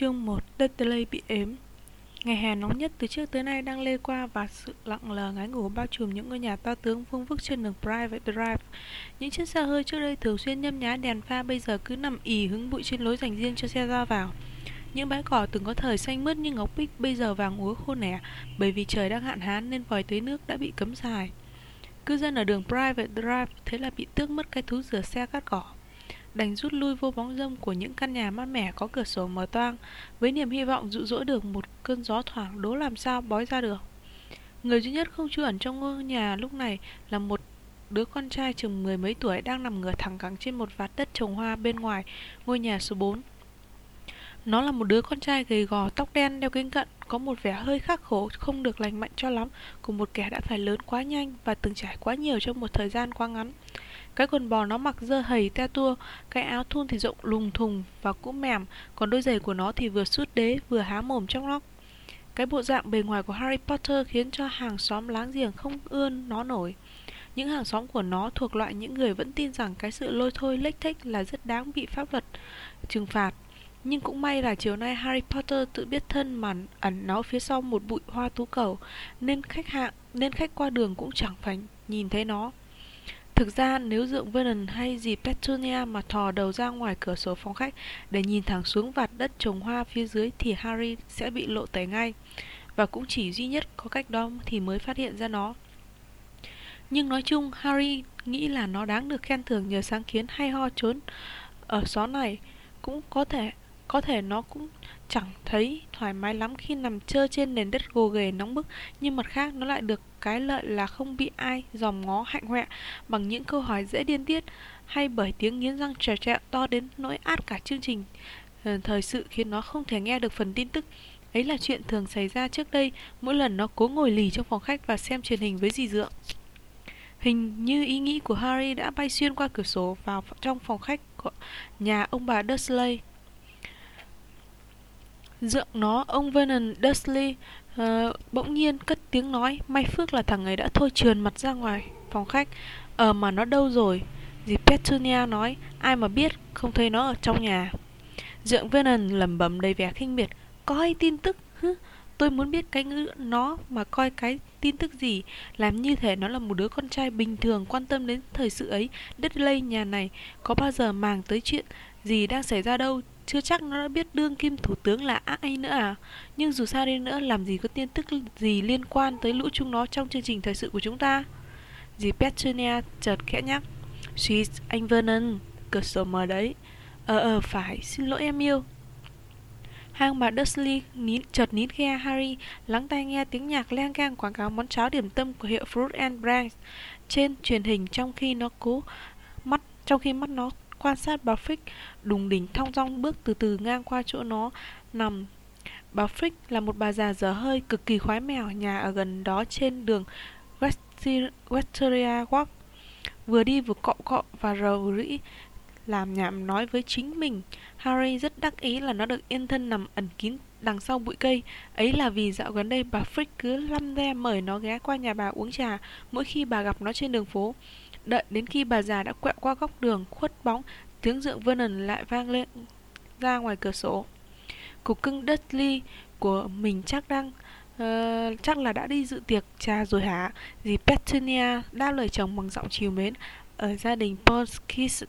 Chương 1 Dudley bị ếm Ngày hè nóng nhất từ trước tới nay đang lê qua và sự lặng lờ ngái ngủ bao trùm những ngôi nhà to tướng vương vức trên đường Private Drive. Những chiếc xe hơi trước đây thường xuyên nhâm nhá đèn pha bây giờ cứ nằm ì hứng bụi trên lối dành riêng cho xe ra vào. Những bãi cỏ từng có thời xanh mướt như ngọc bích bây giờ vàng úa khô nẻ, bởi vì trời đang hạn hán nên vòi tưới nước đã bị cấm xài. Cư dân ở đường Private Drive thế là bị tước mất cái thú rửa xe cắt cỏ đành rút lui vô bóng râm của những căn nhà mát mẻ có cửa sổ mở toang, với niềm hy vọng dụ dỗ được một cơn gió thoảng đố làm sao bói ra được. Người duy nhất không trú ẩn trong ngôi nhà lúc này là một đứa con trai chừng mười mấy tuổi đang nằm ngửa thẳng cẳng trên một vạt đất trồng hoa bên ngoài ngôi nhà số 4. Nó là một đứa con trai gầy gò, tóc đen, đeo kính cận, có một vẻ hơi khắc khổ, không được lành mạnh cho lắm, của một kẻ đã phải lớn quá nhanh và từng trải quá nhiều trong một thời gian quá ngắn. Cái quần bò nó mặc dơ hầy te tua, cái áo thun thì rộng lùng thùng và cũng mềm, còn đôi giày của nó thì vừa sút đế vừa há mồm trong lóc. Cái bộ dạng bề ngoài của Harry Potter khiến cho hàng xóm láng giềng không ươn nó nổi. Những hàng xóm của nó thuộc loại những người vẫn tin rằng cái sự lôi thôi lếch thếch là rất đáng bị pháp luật trừng phạt. Nhưng cũng may là chiều nay Harry Potter tự biết thân mà ẩn nó phía sau một bụi hoa tú cầu, nên khách hạng nên khách qua đường cũng chẳng phải nhìn thấy nó. Thực ra nếu dượng Vernon hay dì Petunia mà thò đầu ra ngoài cửa sổ phòng khách để nhìn thẳng xuống vạt đất trồng hoa phía dưới thì Harry sẽ bị lộ tẩy ngay. Và cũng chỉ duy nhất có cách đó thì mới phát hiện ra nó. Nhưng nói chung, Harry nghĩ là nó đáng được khen thưởng nhờ sáng kiến hay ho trốn ở xó này. Cũng có thể có thể nó cũng chẳng thấy thoải mái lắm khi nằm chơi trên nền đất gồ ghề nóng bức, nhưng mặt khác nó lại được cái lợi là không bị ai dòm ngó hạnh hoẹ bằng những câu hỏi dễ điên tiết hay bởi tiếng nghiến răng trèo trẹo to đến nỗi át cả chương trình. Ờ, thời sự khiến nó không thể nghe được phần tin tức. Ấy là chuyện thường xảy ra trước đây, mỗi lần nó cố ngồi lì trong phòng khách và xem truyền hình với dì dượng. Hình như ý nghĩ của harry đã bay xuyên qua cửa sổ vào trong phòng khách của nhà ông bà dursley. Dượng nó, ông Vernon Dursley uh, bỗng nhiên cất tiếng nói May phước là thằng ấy đã thôi trườn mặt ra ngoài phòng khách. Ờ mà nó đâu rồi? Dì Petunia nói Ai mà biết, không thấy nó ở trong nhà. Dượng Vernon lẩm bẩm đầy vẻ khinh miệt Coi tin tức? Hứ Tôi muốn biết cái ngữ nó mà coi cái tin tức gì? Làm như thể nó là một đứa con trai bình thường quan tâm đến thời sự ấy. Đất lây nhà này có bao giờ màng tới chuyện gì đang xảy ra đâu? Chưa chắc nó đã biết đương kim thủ tướng là ai nữa à? Nhưng dù sao đi nữa Làm gì có tin tức gì liên quan tới lũ chúng nó Trong chương trình thời sự của chúng ta? Dì Petunia chợt khẽ nhắc. She's anh Vernon Cửa sổ mở đấy. Ờ ờ phải, xin lỗi em yêu. Hang bà Dursley nín, chợt nín khe Harry lắng tai nghe tiếng nhạc len keng quảng cáo món cháo điểm tâm của hiệu Fruit and Branch trên truyền hình trong khi nó cố mắt trong khi mắt nó quan sát bà Frick đùng đỉnh thong dong bước từ từ ngang qua chỗ nó, nằm. Bà là một bà già dở hơi cực kỳ khoái mèo, nhà ở gần đó trên đường Westeria Walk. Vừa đi vừa cọ cọ và rầu rĩ, làm nhảm nói với chính mình. Harry rất đắc ý là nó được yên thân nằm ẩn kín đằng sau bụi cây. Ấy là vì dạo gần đây bà Frick cứ lăm le mời nó ghé qua nhà bà uống trà mỗi khi bà gặp nó trên đường phố. Đợi đến khi bà già đã quẹo qua góc đường khuất bóng, tiếng dượng Vernon lại vang lên ra ngoài cửa sổ. Cục cưng Dudley của mình chắc đang uh, chắc là đã đi dự tiệc trà rồi hả? Dì Petunia đáp lời chồng bằng giọng chiều mến ở gia đình Polskis.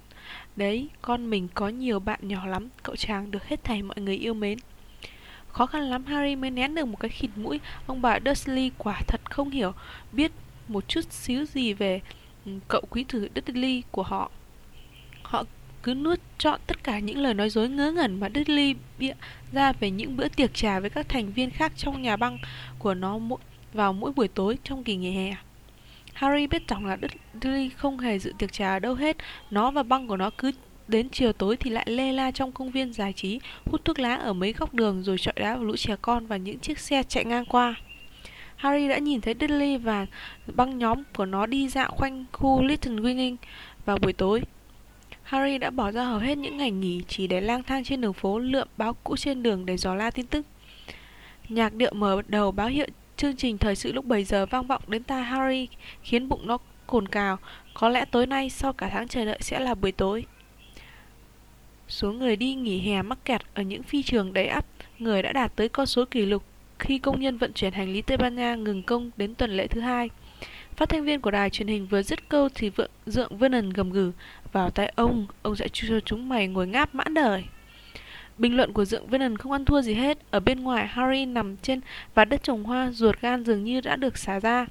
Đấy, con mình có nhiều bạn nhỏ lắm, cậu chàng được hết thảy mọi người yêu mến. Khó khăn lắm Harry mới nén được một cái khịt mũi Ông bà Dursley quả thật không hiểu Biết một chút xíu gì về cậu quý tử Dudley của họ. Họ cứ nuốt trọn tất cả những lời nói dối ngớ ngẩn mà Dudley bịa ra về những bữa tiệc trà với các thành viên khác trong nhà băng của nó vào mỗi buổi tối trong kỳ nghỉ hè. Harry biết rằng là Dudley không hề dự tiệc trà ở đâu hết, nó và băng của nó cứ đến chiều tối thì lại lê la trong công viên giải trí, hút thuốc lá ở mấy góc đường rồi trọi đá vào lũ trẻ con và những chiếc xe chạy ngang qua. Harry đã nhìn thấy Dudley và băng nhóm của nó đi dạo quanh khu Little Winging vào buổi tối. Harry đã bỏ ra hầu hết những ngày nghỉ chỉ để lang thang trên đường phố lượm báo cũ trên đường để dò la tin tức. Nhạc điệu mở đầu báo hiệu chương trình thời sự lúc 7 giờ vang vọng đến tai Harry, khiến bụng nó cồn cào. Có lẽ tối nay sau cả tháng chờ đợi sẽ là buổi tối. Số người đi nghỉ hè mắc kẹt ở những phi trường đầy ắp, người đã đạt tới con số kỷ lục khi công nhân vận chuyển hành lý Tây Ban Nha ngừng công đến tuần lễ thứ hai. Phát thanh viên của đài truyền hình vừa dứt câu thì vượng dượng Vernon gầm gừ vào tai ông, ông sẽ cho chúng mày ngồi ngáp mãn đời. Bình luận của dượng Vernon không ăn thua gì hết. Ở bên ngoài, Harry nằm trên và đất trồng hoa, ruột gan dường như đã được xả ra.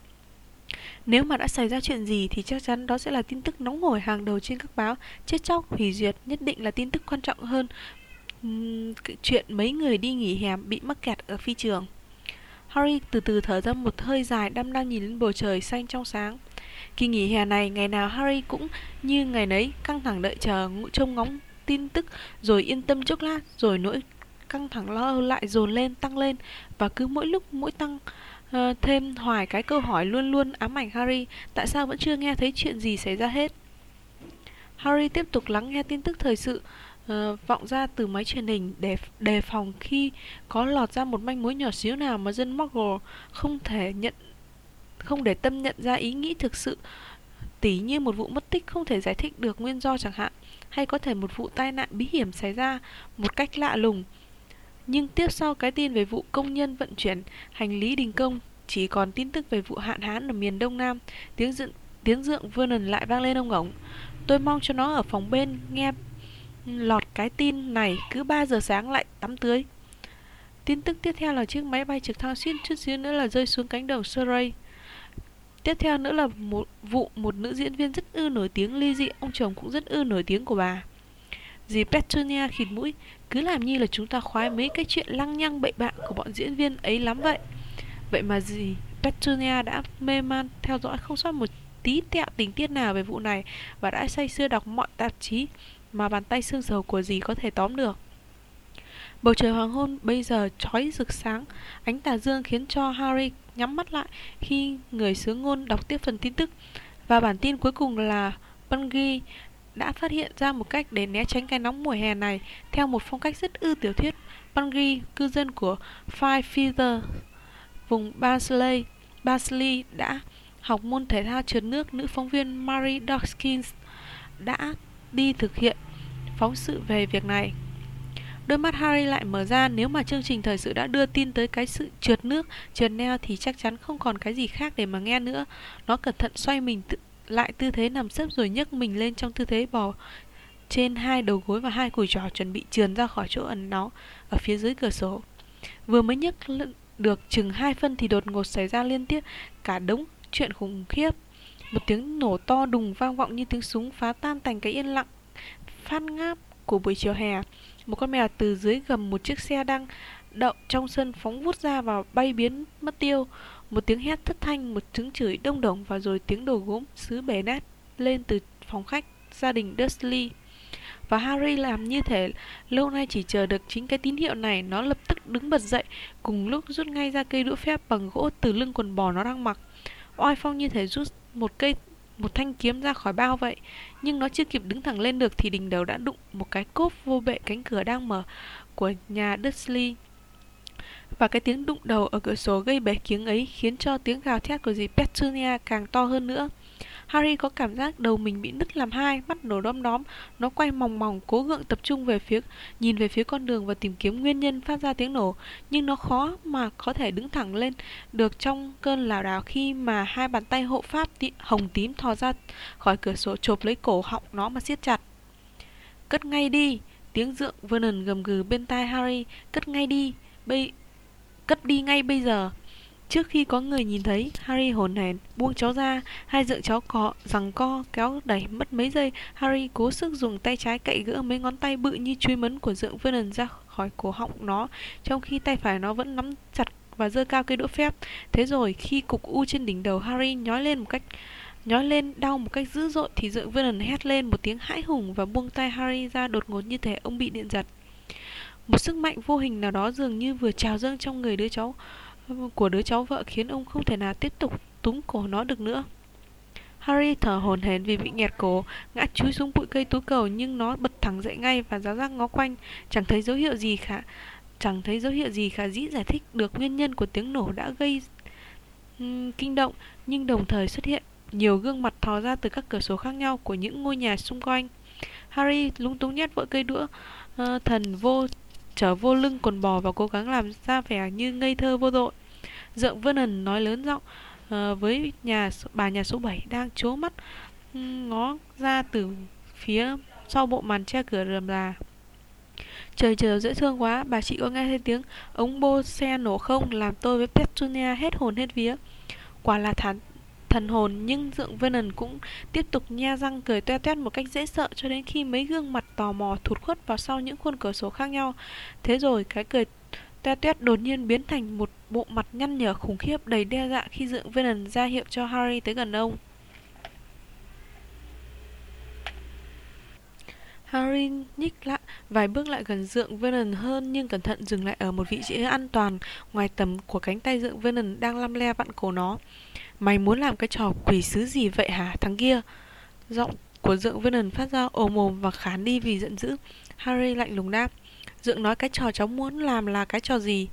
Nếu mà đã xảy ra chuyện gì thì chắc chắn đó sẽ là tin tức nóng hổi hàng đầu trên các báo. Chết chóc, hủy diệt nhất định là tin tức quan trọng hơn chuyện mấy người đi nghỉ hè bị mắc kẹt ở phi trường. Harry từ từ thở ra một hơi dài đăm đang nhìn lên bầu trời xanh trong sáng. Kỳ nghỉ hè này, ngày nào Harry cũng như ngày nấy căng thẳng đợi chờ, trông ngóng tin tức, rồi yên tâm chốc lát, rồi nỗi căng thẳng lo âu lại dồn lên, tăng lên, và cứ mỗi lúc mỗi tăng uh, thêm hoài cái câu hỏi luôn luôn ám ảnh Harry, tại sao vẫn chưa nghe thấy chuyện gì xảy ra hết. Harry tiếp tục lắng nghe tin tức thời sự, uh, vọng ra từ máy truyền hình để đề phòng khi có lọt ra một manh mối nhỏ xíu nào mà dân Muggle không thể nhận không để tâm nhận ra ý nghĩ thực sự tỉ như một vụ mất tích không thể giải thích được nguyên do chẳng hạn hay có thể một vụ tai nạn bí hiểm xảy ra một cách lạ lùng. Nhưng tiếp sau cái tin về vụ công nhân vận chuyển hành lý đình công chỉ còn tin tức về vụ hạn hán ở miền đông nam tiếng dựng tiếng dượng Vernon lại vang lên ông ổng. Tôi mong cho nó ở phòng bên nghe lọt cái tin này cứ 3 giờ sáng lại tắm tưới. Tin tức tiếp theo là chiếc máy bay trực thăng suýt chút xíu nữa là rơi xuống cánh đồng Surrey. Tiếp theo nữa là một vụ một nữ diễn viên rất ư nổi tiếng ly dị, ông chồng cũng rất ư nổi tiếng của bà. Dì Petunia khịt mũi, cứ làm như là chúng ta khoái mấy cái chuyện lăng nhăng bậy bạ của bọn diễn viên ấy lắm vậy. Vậy mà dì Petunia đã mê man theo dõi không sót một tí tẹo tình tiết nào về vụ này và đã say sưa đọc mọi tạp chí mà bàn tay xương sầu của dì có thể tóm được. Bầu trời hoàng hôn bây giờ chói rực sáng, ánh tà dương khiến cho Harry nhắm mắt lại khi người sứ ngôn đọc tiếp phần tin tức. Và bản tin cuối cùng là Bungie đã phát hiện ra một cách để né tránh cái nóng mùa hè này theo một phong cách rất ư tiểu thuyết. Bungie, cư dân của Five Feather, vùng Barnsley, Barnsley đã học môn thể thao trượt nước nữ phóng viên Mary Dawkins đã đi thực hiện phóng sự về việc này. Đôi mắt Harry lại mở ra nếu mà chương trình thời sự đã đưa tin tới cái sự trượt nước, trượt neo thì chắc chắn không còn cái gì khác để mà nghe nữa. Nó cẩn thận xoay mình tự, lại tư thế nằm sấp rồi nhấc mình lên trong tư thế bò trên hai đầu gối và hai cùi trò chuẩn bị trườn ra khỏi chỗ ẩn nó ở phía dưới cửa sổ. Vừa mới nhấc được chừng hai phân thì đột ngột xảy ra liên tiếp cả đống chuyện khủng khiếp. Một tiếng nổ to đùng vang vọng như tiếng súng phá tan thành cái yên lặng phát ngáp của buổi chiều hè. Một con mèo từ dưới gầm một chiếc xe đang đậu trong sân phóng vút ra và bay biến mất tiêu. Một tiếng hét thất thanh, một tiếng chửi đông đồng và rồi tiếng đồ gốm xứ bể nát lên từ phòng khách gia đình Dursley. Và Harry làm như thể lâu nay chỉ chờ được chính cái tín hiệu này Nó lập tức đứng bật dậy Cùng lúc rút ngay ra cây đũa phép bằng gỗ từ lưng quần bò nó đang mặc Oai phong như thể rút một cây, một thanh kiếm ra khỏi bao vậy nhưng nó chưa kịp đứng thẳng lên được thì đỉnh đầu đã đụng một cái cốp vô bệ cánh cửa đang mở của nhà Dudley và cái tiếng đụng đầu ở cửa sổ gây bể kiếng ấy khiến cho tiếng gào thét của dì Petunia càng to hơn nữa. Harry có cảm giác đầu mình bị nứt làm hai, mắt nổ đom đóm, nó quay mòng mòng cố gượng tập trung về phía nhìn về phía con đường và tìm kiếm nguyên nhân phát ra tiếng nổ, nhưng nó khó mà có thể đứng thẳng lên được trong cơn lảo đảo khi mà hai bàn tay hộ pháp tí, hồng tím thò ra khỏi cửa sổ chộp lấy cổ họng nó mà siết chặt. Cất ngay đi, tiếng dượng Vernon gầm gừ bên tai Harry, cất ngay đi, bây cất đi ngay bây giờ. Trước khi có người nhìn thấy, Harry hồn hển buông cháu ra, hai dượng cháu cọ, rằng co, kéo đẩy mất mấy giây. Harry cố sức dùng tay trái cậy gỡ mấy ngón tay bự như chuối mấn của dượng Vernon ra khỏi cổ họng nó, trong khi tay phải nó vẫn nắm chặt và giơ cao cây đũa phép. Thế rồi, khi cục u trên đỉnh đầu Harry nhói lên một cách nhói lên đau một cách dữ dội thì dượng Vernon hét lên một tiếng hãi hùng và buông tay Harry ra đột ngột như thể ông bị điện giật. Một sức mạnh vô hình nào đó dường như vừa trào dâng trong người đứa cháu của đứa cháu vợ khiến ông không thể nào tiếp tục túm cổ nó được nữa. Harry thở hổn hển vì bị nghẹt cổ, ngã chúi xuống bụi cây tú cầu nhưng nó bật thẳng dậy ngay và giáo giác ngó quanh, chẳng thấy dấu hiệu gì cả. Chẳng thấy dấu hiệu gì khả dĩ giải thích được nguyên nhân của tiếng nổ đã gây um, kinh động, nhưng đồng thời xuất hiện nhiều gương mặt thò ra từ các cửa sổ khác nhau của những ngôi nhà xung quanh. Harry lúng túng nhét vội cây đũa uh, thần vô trở vô lưng quần bò và cố gắng làm ra vẻ như ngây thơ vô tội. Dượng Vernon nói lớn giọng uh, với nhà bà nhà số 7 đang chố mắt ngó ra từ phía sau bộ màn che cửa rầm là Trời trời dễ thương quá, bà chị có nghe thấy tiếng ống bô xe nổ không làm tôi với Petunia hết hồn hết vía. Quả là thán thần hồn, nhưng dượng Vernon cũng tiếp tục nha răng, cười toe toét một cách dễ sợ cho đến khi mấy gương mặt tò mò thụt khuất vào sau những khuôn cửa sổ khác nhau. Thế rồi cái cười toe toét đột nhiên biến thành một bộ mặt nhăn nhở khủng khiếp đầy đe dọa khi dượng Vernon ra hiệu cho Harry tới gần ông. Harry nhích lại, vài bước lại gần dượng Vernon hơn nhưng cẩn thận dừng lại ở một vị trí an toàn ngoài tầm của cánh tay dượng Vernon đang lăm le vặn cổ nó. Mày muốn làm cái trò quỷ sứ gì vậy hả thằng kia? Giọng của dượng Vernon phát ra ồ mồm và khán đi vì giận dữ. Harry lạnh lùng đáp. Dượng nói cái trò cháu muốn làm là cái trò gì?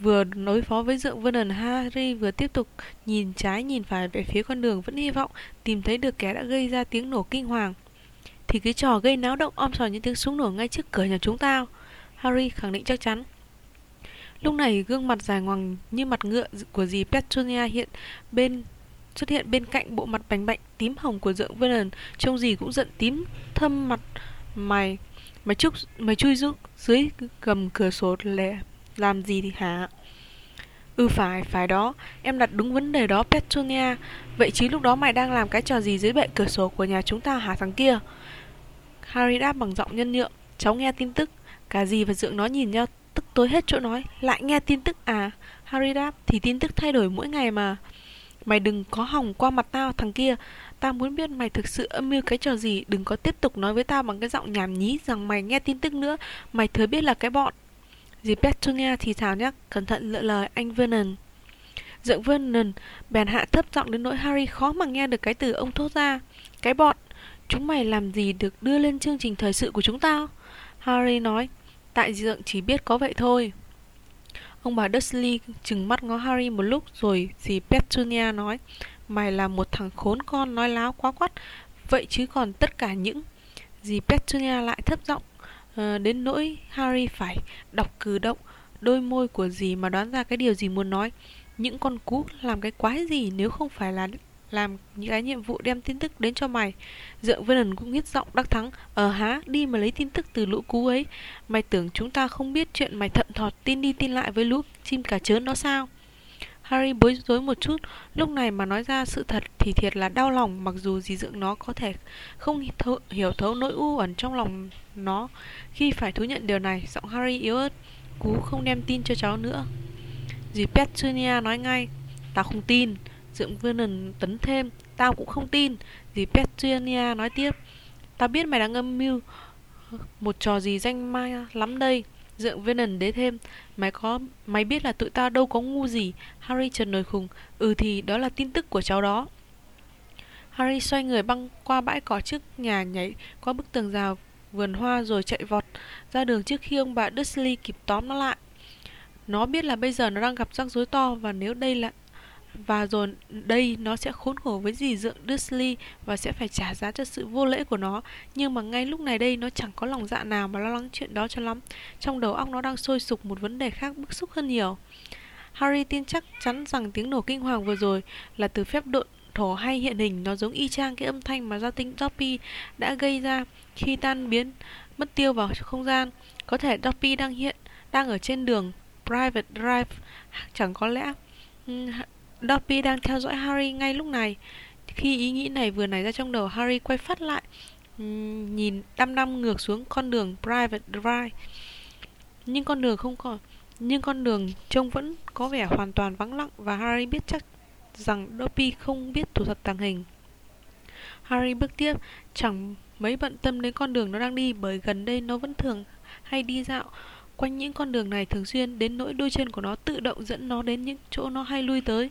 Vừa đối phó với dượng Vernon, Harry vừa tiếp tục nhìn trái nhìn phải về phía con đường vẫn hy vọng tìm thấy được kẻ đã gây ra tiếng nổ kinh hoàng thì cái trò gây náo động om sòm những tiếng súng nổ ngay trước cửa nhà chúng ta. Harry khẳng định chắc chắn. Lúc này gương mặt dài ngoằng như mặt ngựa của dì Petunia hiện bên xuất hiện bên cạnh bộ mặt bánh bạch tím hồng của dượng Vernon, trông gì cũng giận tím thâm mặt mày mày chúc mày chui giúp dưới gầm cửa sổ lẻ làm gì thì hả? Ừ phải, phải đó, em đặt đúng vấn đề đó Petunia. Vậy chứ lúc đó mày đang làm cái trò gì dưới bệ cửa sổ của nhà chúng ta hả thằng kia? Harry đáp bằng giọng nhân nhượng Cháu nghe tin tức Cả dì và Dượng nó nhìn nhau tức tối hết chỗ nói. Lại nghe tin tức à Harry đáp Thì tin tức thay đổi mỗi ngày mà. Mày đừng có hỏng qua mặt tao thằng kia. Tao muốn biết mày thực sự âm mưu cái trò gì. Đừng có tiếp tục nói với tao bằng cái giọng nhảm nhí Rằng mày nghe tin tức nữa. Mày thừa biết là cái bọn. Dì Petunia thì thào nhắc Cẩn thận lựa lời anh Vernon. Dượng Vernon bèn hạ thấp giọng đến nỗi Harry khó mà nghe được cái từ ông thốt ra. Cái bọn Chúng mày làm gì được đưa lên chương trình thời sự của chúng tao? Harry nói, tại dượng chỉ biết có vậy thôi. Ông bà Dursley chừng mắt ngó Harry một lúc rồi dì Petunia nói, mày là một thằng khốn con nói láo quá quắt, vậy chứ còn tất cả những... Dì Petunia lại thấp giọng, ờ, đến nỗi Harry phải đọc cử động đôi môi của dì mà đoán ra cái điều gì muốn nói. Những con cú làm cái quái gì nếu không phải là làm những cái nhiệm vụ đem tin tức đến cho mày. Dượng Vernon cũng hít giọng đắc thắng Ờ há, đi mà lấy tin tức từ lũ cú ấy. Mày tưởng chúng ta không biết chuyện mày thận thọt tin đi tin lại với lũ chim cả chớn đó sao? Harry bối rối một chút Lúc này mà nói ra sự thật thì thiệt là đau lòng Mặc dù dì dượng nó có thể không thấu, hiểu thấu nỗi u ẩn trong lòng nó Khi phải thú nhận điều này. Giọng Harry yếu ớt Cú không đem tin cho cháu nữa. Dì Petunia nói ngay Tao không tin. Dượng Vernon tấn thêm, Tao cũng không tin Dì Petunia nói tiếp, Tao biết mày đang âm mưu, Một trò gì danh ma lắm đây Dượng Vernon đế thêm, Mày có, mày biết là tụi tao đâu có ngu gì, Harry trần nổi khùng Ừ thì đó là tin tức của cháu đó Harry xoay người băng qua bãi cỏ trước nhà nhảy qua bức tường rào vườn hoa rồi chạy vọt ra đường trước khi ông bà Dursley kịp tóm nó lại. Nó biết là bây giờ nó đang gặp rắc rối to và nếu đây là và rồi đây nó sẽ khốn khổ với dì dượng Dursley và sẽ phải trả giá cho sự vô lễ của nó. Nhưng mà ngay lúc này đây, nó chẳng có lòng dạ nào mà lo lắng chuyện đó cho lắm. Trong đầu óc nó đang sôi sục một vấn đề khác bức xúc hơn nhiều. Harry tin chắc chắn rằng tiếng nổ kinh hoàng vừa rồi là từ phép độn thổ hay hiện hình nó giống y chang cái âm thanh mà gia tinh Dobby đã gây ra khi tan biến, mất tiêu vào không gian. Có thể Dobby đang hiện, đang ở trên đường, Private Drive, chẳng có lẽ Dobby đang theo dõi Harry ngay lúc này. Khi ý nghĩ này vừa nảy ra trong đầu, Harry quay phát lại, nhìn đăm đăm ngược xuống con đường Private Drive. Nhưng con đường không còn, nhưng con đường trông vẫn có vẻ hoàn toàn vắng lặng và Harry biết chắc rằng Dobby không biết thủ thuật tàng hình. Harry bước tiếp, chẳng mấy bận tâm đến con đường nó đang đi bởi gần đây nó vẫn thường hay đi dạo quanh những con đường này thường xuyên đến nỗi đôi chân của nó tự động dẫn nó đến những chỗ nó hay lui tới.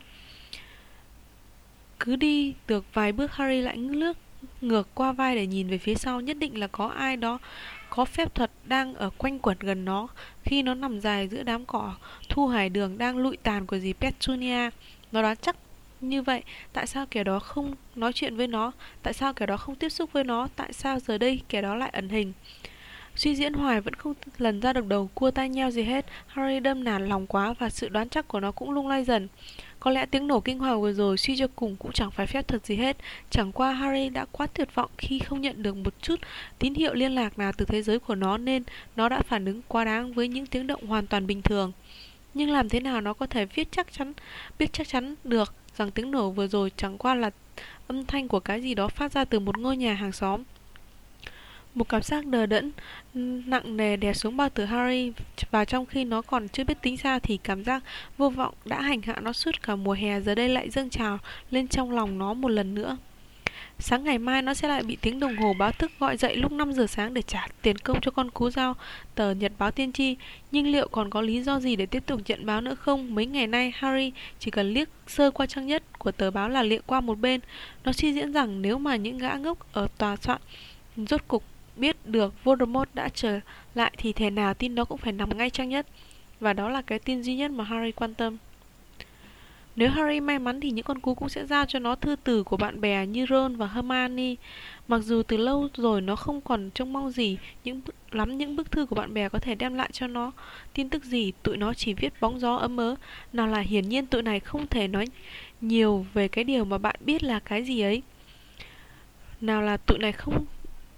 Cứ đi được vài bước, Harry lại ngước ngược qua vai để nhìn về phía sau. Nhất định là có ai đó, có phép thuật đang ở quanh quẩn gần nó. Khi nó nằm dài giữa đám cỏ Thu hải đường đang lụi tàn của dì Petunia, Nó đoán chắc như vậy. Tại sao kẻ đó không nói chuyện với nó? Tại sao kẻ đó không tiếp xúc với nó? Tại sao giờ đây kẻ đó lại ẩn hình? Suy diễn hoài vẫn không lần ra được đầu, cua tai nheo gì hết. Harry đâm nản lòng quá và sự đoán chắc của nó cũng lung lay dần. Có lẽ tiếng nổ kinh hoàng vừa rồi suy cho cùng cũng chẳng phải phép thật gì hết. Chẳng qua Harry đã quá tuyệt vọng khi không nhận được một chút tín hiệu liên lạc nào từ thế giới của nó Nên nó đã phản ứng quá đáng với những tiếng động hoàn toàn bình thường. Nhưng làm thế nào nó có thể viết chắc chắn, biết chắc chắn được rằng tiếng nổ vừa rồi chẳng qua là âm thanh của cái gì đó phát ra từ một ngôi nhà hàng xóm một cảm giác đờ đẫn, nặng nề đè xuống bao tử Harry và trong khi nó còn chưa biết tính sao thì cảm giác vô vọng đã hành hạ nó suốt cả mùa hè, giờ đây lại dâng trào lên trong lòng nó một lần nữa. Sáng ngày mai nó sẽ lại bị tiếng đồng hồ báo thức gọi dậy lúc 5 giờ sáng để trả tiền công cho con cú dao, tờ Nhật báo tiên tri. Nhưng liệu còn có lý do gì để tiếp tục nhận báo nữa không? Mấy ngày nay, Harry chỉ cần liếc sơ qua trang nhất của tờ báo là liệng qua một bên. Nó suy diễn rằng nếu mà những gã ngốc ở tòa soạn rốt cục biết được Voldemort đã trở lại thì thể nào tin đó cũng phải nằm ngay trang nhất. Và đó là cái tin duy nhất mà Harry quan tâm. Nếu Harry may mắn thì những con cú cũng sẽ giao cho nó thư từ của bạn bè như Ron và Hermione. Mặc dù từ lâu rồi nó không còn trông mong gì những lắm những bức thư của bạn bè có thể đem lại cho nó tin tức gì, tụi nó chỉ viết bóng gió ấm ớ. Nào là hiển nhiên tụi này không thể nói nhiều về cái điều mà bạn biết là cái gì ấy. Nào là tụi này không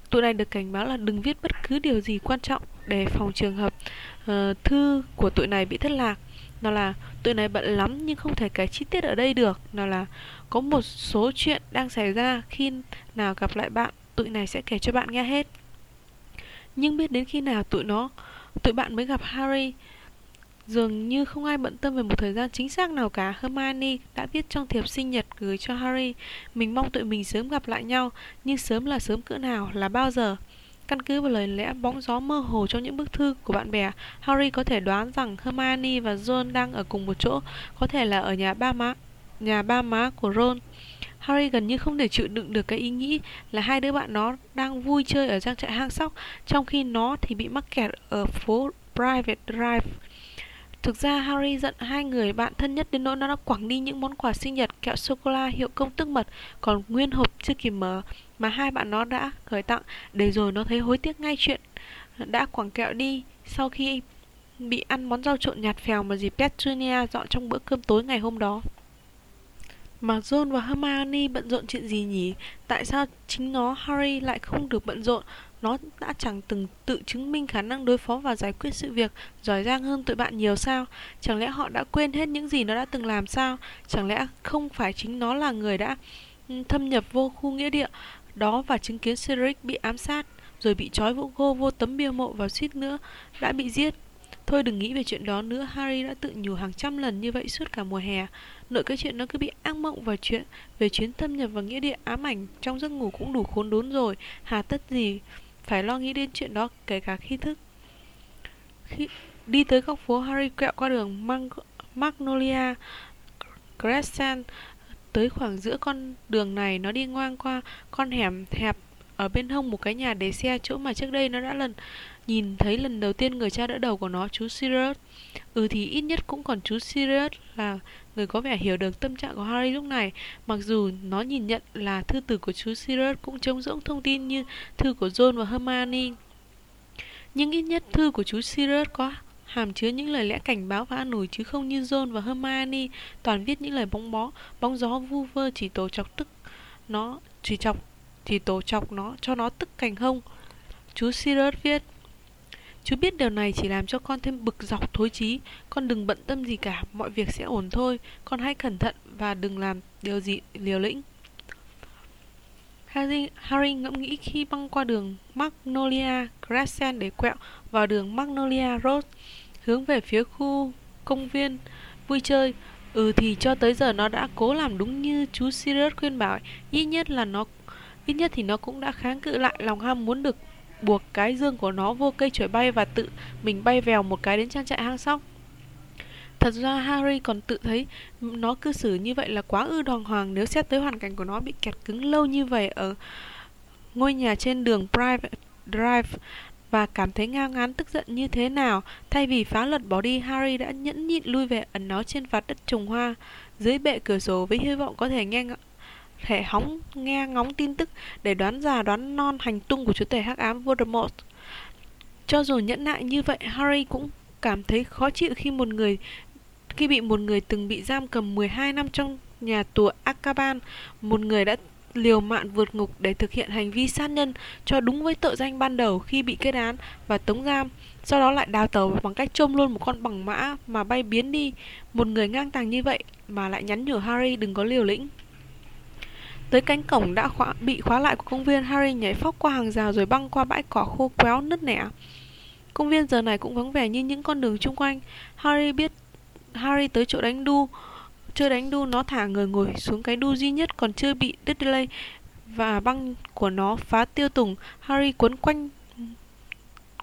tụi này được cảnh báo là đừng viết bất cứ điều gì quan trọng để phòng trường hợp uh, thư của tụi này bị thất lạc. Nó là tụi này bận lắm nhưng không thể kể chi tiết ở đây được. Nó là có một số chuyện đang xảy ra Khi nào gặp lại bạn Tụi này sẽ kể cho bạn nghe hết. Nhưng biết đến khi nào tụi nó Tụi bạn mới gặp Harry Dường như không ai bận tâm về một thời gian chính xác nào cả Hermione đã viết trong thiệp sinh nhật gửi cho Harry Mình mong tụi mình sớm gặp lại nhau Nhưng sớm là sớm cỡ nào, là bao giờ Căn cứ vào lời lẽ bóng gió mơ hồ trong những bức thư của bạn bè, Harry có thể đoán rằng Hermione và Ron đang ở cùng một chỗ, có thể là ở nhà ba má, nhà ba má của Ron. Harry gần như không thể chịu đựng được cái ý nghĩ là hai đứa bạn nó đang vui chơi ở trang trại hang sóc, trong khi nó thì bị mắc kẹt ở phố Private Drive. Thực ra Harry giận hai người bạn thân nhất đến nỗi nó đã quẳng đi những món quà sinh nhật, kẹo sô-cô-la hiệu công tức mật, còn nguyên hộp chưa kịp mở, mà hai bạn nó đã gửi tặng để rồi nó thấy hối tiếc ngay chuyện đã quẳng kẹo đi sau khi bị ăn món rau trộn nhạt phèo mà dì Petunia dọn trong bữa cơm tối ngày hôm đó. Mà John và Hermione bận rộn chuyện gì nhỉ? Tại sao chính nó, Harry, lại không được bận rộn? Nó đã chẳng từng tự chứng minh khả năng đối phó và giải quyết sự việc giỏi giang hơn tụi bạn nhiều sao? Chẳng lẽ họ đã quên hết những gì nó đã từng làm sao? Chẳng lẽ không phải chính nó là người đã ừ, thâm nhập vô khu nghĩa địa đó và chứng kiến Cedric bị ám sát rồi bị trói vũ gô vô tấm bia mộ và suýt nữa đã bị giết. Thôi đừng nghĩ về chuyện đó nữa, Harry đã tự nhủ hàng trăm lần như vậy suốt cả mùa hè. Nội cái chuyện nó cứ bị ác mộng và chuyện về chuyến thâm nhập vào nghĩa địa ám ảnh trong giấc ngủ cũng đủ khốn đốn rồi. Hà tất gì phải lo nghĩ đến chuyện đó kể cả khi thức. Khi đi tới góc phố, Harry quẹo qua đường Mang Magnolia Crescent tới khoảng giữa con đường này nó đi ngoang qua con hẻm hẹp ở bên hông một cái nhà để xe chỗ mà trước đây nó đã lần nhìn thấy lần đầu tiên người cha đỡ đầu của nó chú Sirius. Ừ thì ít nhất cũng còn chú Sirius là người có vẻ hiểu được tâm trạng của Harry lúc này, mặc dù nó nhìn nhận là thư từ của chú Sirius cũng trông rỗng thông tin như thư của John và Hermione. Nhưng ít nhất thư của chú Sirius có hàm chứa những lời lẽ cảnh báo và an ủi chứ không như John và Hermione toàn viết những lời bóng bó, bóng gió vu vơ chỉ tổ chọc tức nó chỉ chọc chỉ tổ chọc nó cho nó tức cành hông. Chú Sirius viết Chú biết điều này chỉ làm cho con thêm bực dọc thối chí. Con đừng bận tâm gì cả Mọi việc sẽ ổn thôi. Con hãy cẩn thận và đừng làm điều gì liều lĩnh. Harry, Harry ngẫm nghĩ khi băng qua đường Magnolia Crescent để quẹo vào đường Magnolia Road hướng về phía khu công viên vui chơi. Ừ thì cho tới giờ nó đã cố làm đúng như chú Sirius khuyên bảo, ít nhất là nó ít nhất thì nó cũng đã kháng cự lại lòng ham muốn được buộc cái dương của nó vô cây chổi bay và tự mình bay vèo một cái đến trang trại hang sóc. Thật ra Harry còn tự thấy nó cư xử như vậy là quá ư đàng hoàng nếu xét tới hoàn cảnh của nó bị kẹt cứng lâu như vậy ở ngôi nhà trên đường Private Drive và cảm thấy ngao ngán tức giận như thế nào. Thay vì phá luật bỏ đi, Harry đã nhẫn nhịn lui về ẩn nó trên vạt đất trồng hoa dưới bệ cửa sổ với hy vọng có thể nghe thể hóng nghe ngóng tin tức để đoán già đoán non hành tung của chúa tể hắc ám Voldemort. Cho dù nhẫn nại như vậy, Harry cũng cảm thấy khó chịu khi một người khi bị một người từng bị giam cầm 12 năm trong nhà tù Akaban, một người đã liều mạng vượt ngục để thực hiện hành vi sát nhân cho đúng với tội danh ban đầu khi bị kết án và tống giam, sau đó lại đào tẩu bằng cách chôm luôn một con bằng mã mà bay biến đi. Một người ngang tàng như vậy mà lại nhắn nhủ Harry đừng có liều lĩnh. Tới cánh cổng đã khóa, bị khóa lại của công viên, Harry nhảy phóc qua hàng rào rồi băng qua bãi cỏ khô quéo nứt nẻ. Công viên giờ này cũng vắng vẻ như những con đường chung quanh. Harry biết Harry tới chỗ đánh đu. chơi đánh đu nó thả người ngồi xuống cái đu duy nhất còn chưa bị đứt lây và băng của nó phá tiêu tùng. Harry cuốn quanh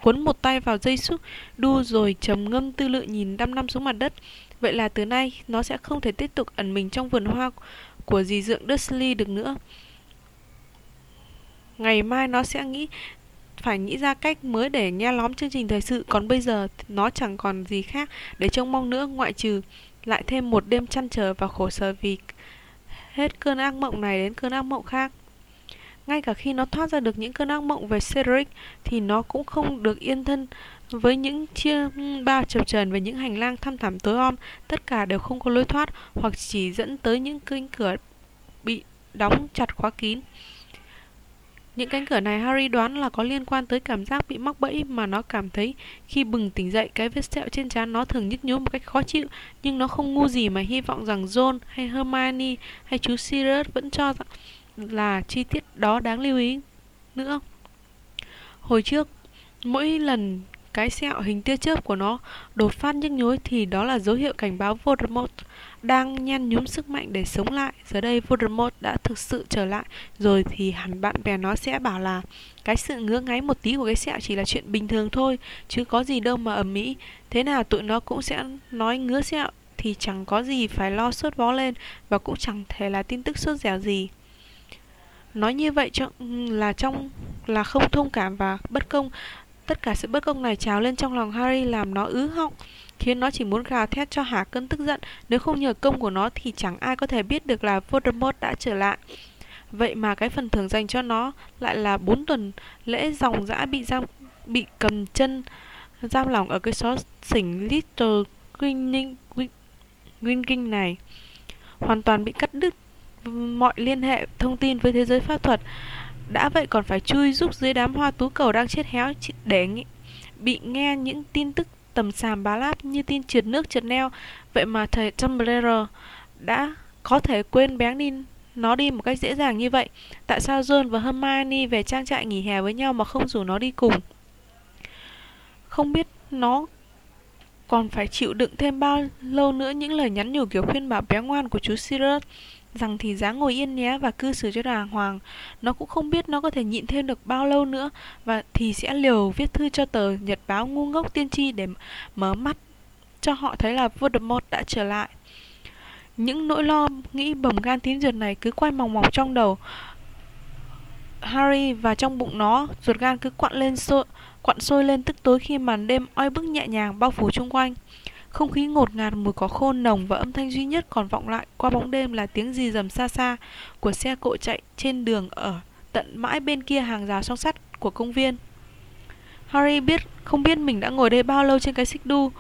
cuốn một tay vào dây xúc đu rồi trầm ngâm tư lự nhìn đăm năm xuống mặt đất. Vậy là từ nay nó sẽ không thể tiếp tục ẩn mình trong vườn hoa của dì dượng Dursley được nữa. Ngày mai nó sẽ nghĩ, phải nghĩ ra cách mới để nhe lóm chương trình thời sự. Còn bây giờ nó chẳng còn gì khác để trông mong nữa, ngoại trừ lại thêm một đêm chăn trở và khổ sở vì hết cơn ác mộng này đến cơn ác mộng khác. Ngay cả khi nó thoát ra được những cơn ác mộng về Cedric thì nó cũng không được yên thân với những chia bao chập trần và những hành lang thăm thẳm tối om tất cả đều không có lối thoát hoặc chỉ dẫn tới những cánh cửa bị đóng chặt khóa kín những cánh cửa này Harry đoán là có liên quan tới cảm giác bị mắc bẫy mà nó cảm thấy khi bừng tỉnh dậy cái vết sẹo trên trán nó thường nhức nhối một cách khó chịu nhưng nó không ngu gì mà hy vọng rằng John hay Hermione hay chú Sirius vẫn cho rằng là chi tiết đó đáng lưu ý nữa. Hồi trước, mỗi lần cái sẹo hình tia chớp của nó đột phát nhức nhối thì đó là dấu hiệu cảnh báo Voldemort đang nhen nhúm sức mạnh để sống lại. Giờ đây Voldemort đã thực sự trở lại rồi thì hẳn bạn bè nó sẽ bảo là cái sự ngứa ngáy một tí của cái sẹo chỉ là chuyện bình thường thôi chứ có gì đâu mà ầm ĩ. Thế nào tụi nó cũng sẽ nói ngứa sẹo thì chẳng có gì phải lo sốt vó lên và cũng chẳng thể là tin tức sốt dẻo gì. Nói như vậy cho, là trong là không thông cảm và bất công Tất cả sự bất công này trào lên trong lòng Harry làm nó ứ họng, khiến nó chỉ muốn gào thét cho hả cơn tức giận. Nếu không nhờ công của nó thì chẳng ai có thể biết được là Voldemort đã trở lại. Vậy mà cái phần thưởng dành cho nó lại là 4 tuần lễ dòng dã bị giam bị cầm chân giam lỏng ở cái xó xỉnh Little Greening Green này. Hoàn toàn bị cắt đứt mọi liên hệ thông tin với thế giới pháp thuật đã vậy còn phải chui giúp dưới đám hoa tú cầu đang chết héo để bị nghe những tin tức tầm sàm bá láp như tin trượt nước trượt neo. Vậy mà thầy Tumblr đã có thể quên bén đi nó đi một cách dễ dàng như vậy. Tại sao John và Hermione về trang trại nghỉ hè với nhau mà không rủ nó đi cùng? Không biết nó còn phải chịu đựng thêm bao lâu nữa những lời nhắn nhủ kiểu khuyên bảo bé ngoan của chú Sirius rằng thì dáng ngồi yên nhé và cư xử cho đàng hoàng. Nó cũng không biết nó có thể nhịn thêm được bao lâu nữa và thì sẽ liều viết thư cho tờ nhật báo ngu ngốc tiên tri để mở mắt cho họ thấy là Voldemort đã trở lại. Những nỗi lo nghĩ bầm gan tím ruột này cứ quay mòng mòng trong đầu Harry và trong bụng nó ruột gan cứ quặn lên sôi, quặn sôi lên tức tối khi màn đêm oi bức nhẹ nhàng bao phủ chung quanh. Không khí ngột ngạt, mùi có khôn nồng và âm thanh duy nhất còn vọng lại qua bóng đêm là tiếng rì rầm xa xa của xe cộ chạy trên đường ở tận mãi bên kia hàng rào song sắt của công viên. Harry biết, không biết mình đã ngồi đây bao lâu trên cái xích đu.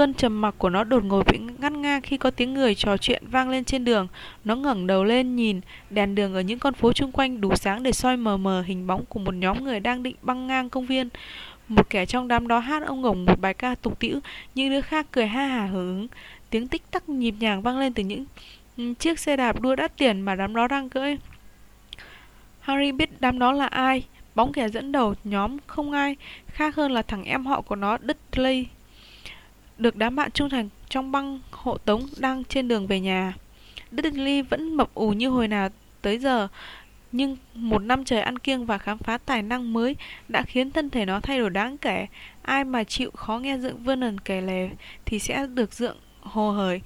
Cơn trầm mặc của nó đột ngột bị ngắt ngang khi có tiếng người trò chuyện vang lên trên đường. Nó ngẩng đầu lên nhìn, đèn đường ở những con phố chung quanh đủ sáng để soi mờ mờ hình bóng của một nhóm người đang định băng ngang công viên. Một kẻ trong đám đó hát ông ngổng một bài ca tục tĩu, những đứa khác cười ha hả hưởng ứng. Tiếng tích tắc nhịp nhàng vang lên từ những ừ, chiếc xe đạp đua đắt tiền mà đám đó đang cưỡi. Harry biết đám đó là ai, bóng kẻ dẫn đầu nhóm không ai khác hơn là thằng em họ của nó Dudley. Được đám bạn trung thành trong băng hộ tống đang trên đường về nhà. Dudley vẫn mập ù như hồi nào tới giờ, nhưng một năm trời ăn kiêng và khám phá tài năng mới đã khiến thân thể nó thay đổi đáng kể. Ai mà chịu khó nghe Dượng Vernon kể lể thì sẽ được Dượng hồ hởi,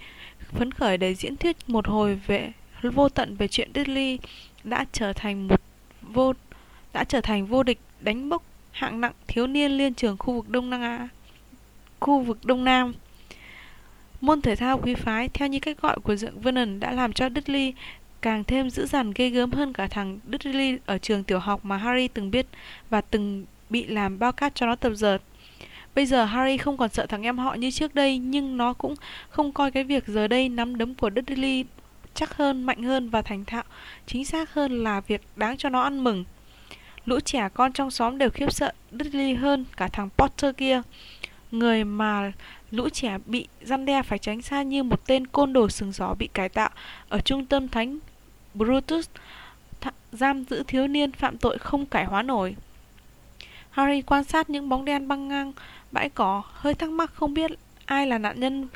phấn khởi để diễn thuyết một hồi về vô tận về chuyện Dudley đã trở thành một vô đã trở thành vô địch đánh bốc hạng nặng thiếu niên liên trường khu vực Đông Nam Á, khu vực Đông Nam. Môn thể thao quý phái theo như cách gọi của Dượng Vernon đã làm cho Dudley càng thêm dữ dằn ghê gớm hơn cả thằng Dudley ở trường tiểu học mà Harry từng biết và từng bị làm bao cát cho nó tập dượt. Bây giờ Harry không còn sợ thằng em họ như trước đây Nhưng nó cũng không coi cái việc giờ đây nắm đấm của Dudley chắc hơn, mạnh hơn và thành thạo Chính xác hơn là việc đáng cho nó ăn mừng Lũ trẻ con trong xóm đều khiếp sợ Dudley hơn cả thằng Potter kia Người mà lũ trẻ bị răn đe phải tránh xa như một tên côn đồ sừng gió bị cải tạo Ở trung tâm thánh Brutus giam giữ thiếu niên phạm tội không cải hóa nổi Harry quan sát những bóng đen băng ngang bãi cỏ, hơi thắc mắc không biết ai là nạn nhân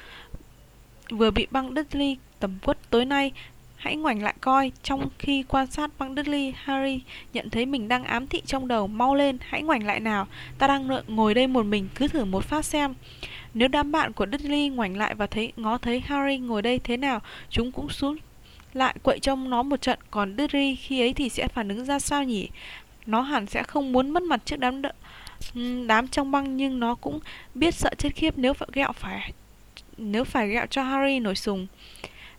vừa bị băng Dudley tầm quất tối nay. Hãy ngoảnh lại coi, trong khi quan sát băng Dudley, Harry nhận thấy mình đang ám thị trong đầu. Mau lên, hãy ngoảnh lại nào, ta đang ngồi đây một mình, cứ thử một phát xem. Nếu đám bạn của Dudley ngoảnh lại và thấy ngó thấy Harry ngồi đây thế nào, chúng cũng xuống lại quậy trong nó một trận, còn Dudley khi ấy thì sẽ phản ứng ra sao nhỉ? Nó hẳn sẽ không muốn mất mặt trước đám đợ, đám trong băng nhưng nó cũng biết sợ chết khiếp nếu phải gẹo phải nếu phải gẹo cho Harry nổi sùng.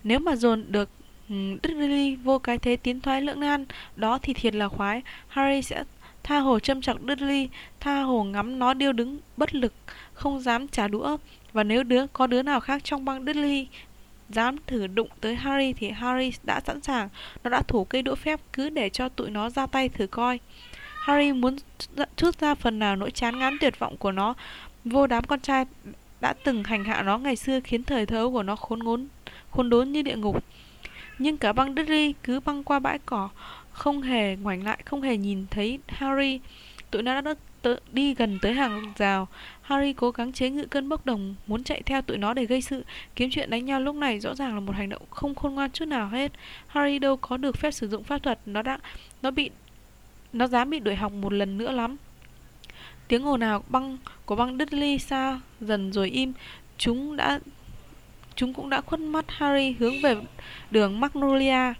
Nếu mà dồn được Ừ, Dudley vô cái thế tiến thoái lưỡng nan đó thì thiệt là khoái. Harry sẽ tha hồ châm chọc Dudley, tha hồ ngắm nó điêu đứng bất lực, không dám trả đũa. Và nếu đứa có đứa nào khác trong băng Dudley dám thử đụng tới Harry thì Harry đã sẵn sàng. Nó đã thủ cây đũa phép cứ để cho tụi nó ra tay thử coi. Harry muốn chút ra phần nào nỗi chán ngán tuyệt vọng của nó vô đám con trai đã từng hành hạ nó ngày xưa khiến thời thơ của nó khốn ngốn khốn đốn như địa ngục nhưng cả băng Dudley cứ băng qua bãi cỏ, không hề ngoảnh lại, không hề nhìn thấy Harry. Tụi nó đã tự đi gần tới hàng rào. Harry cố gắng chế ngự cơn bốc đồng, muốn chạy theo tụi nó để gây sự. Kiếm chuyện đánh nhau lúc này rõ ràng là một hành động không khôn ngoan chút nào hết. Harry đâu có được phép sử dụng pháp thuật, nó đã, nó bị, nó dám bị đuổi học một lần nữa lắm. Tiếng ồn nào băng, của băng Dudley xa dần rồi im. Chúng đã Chúng cũng đã khuất mắt Harry hướng về đường Magnolia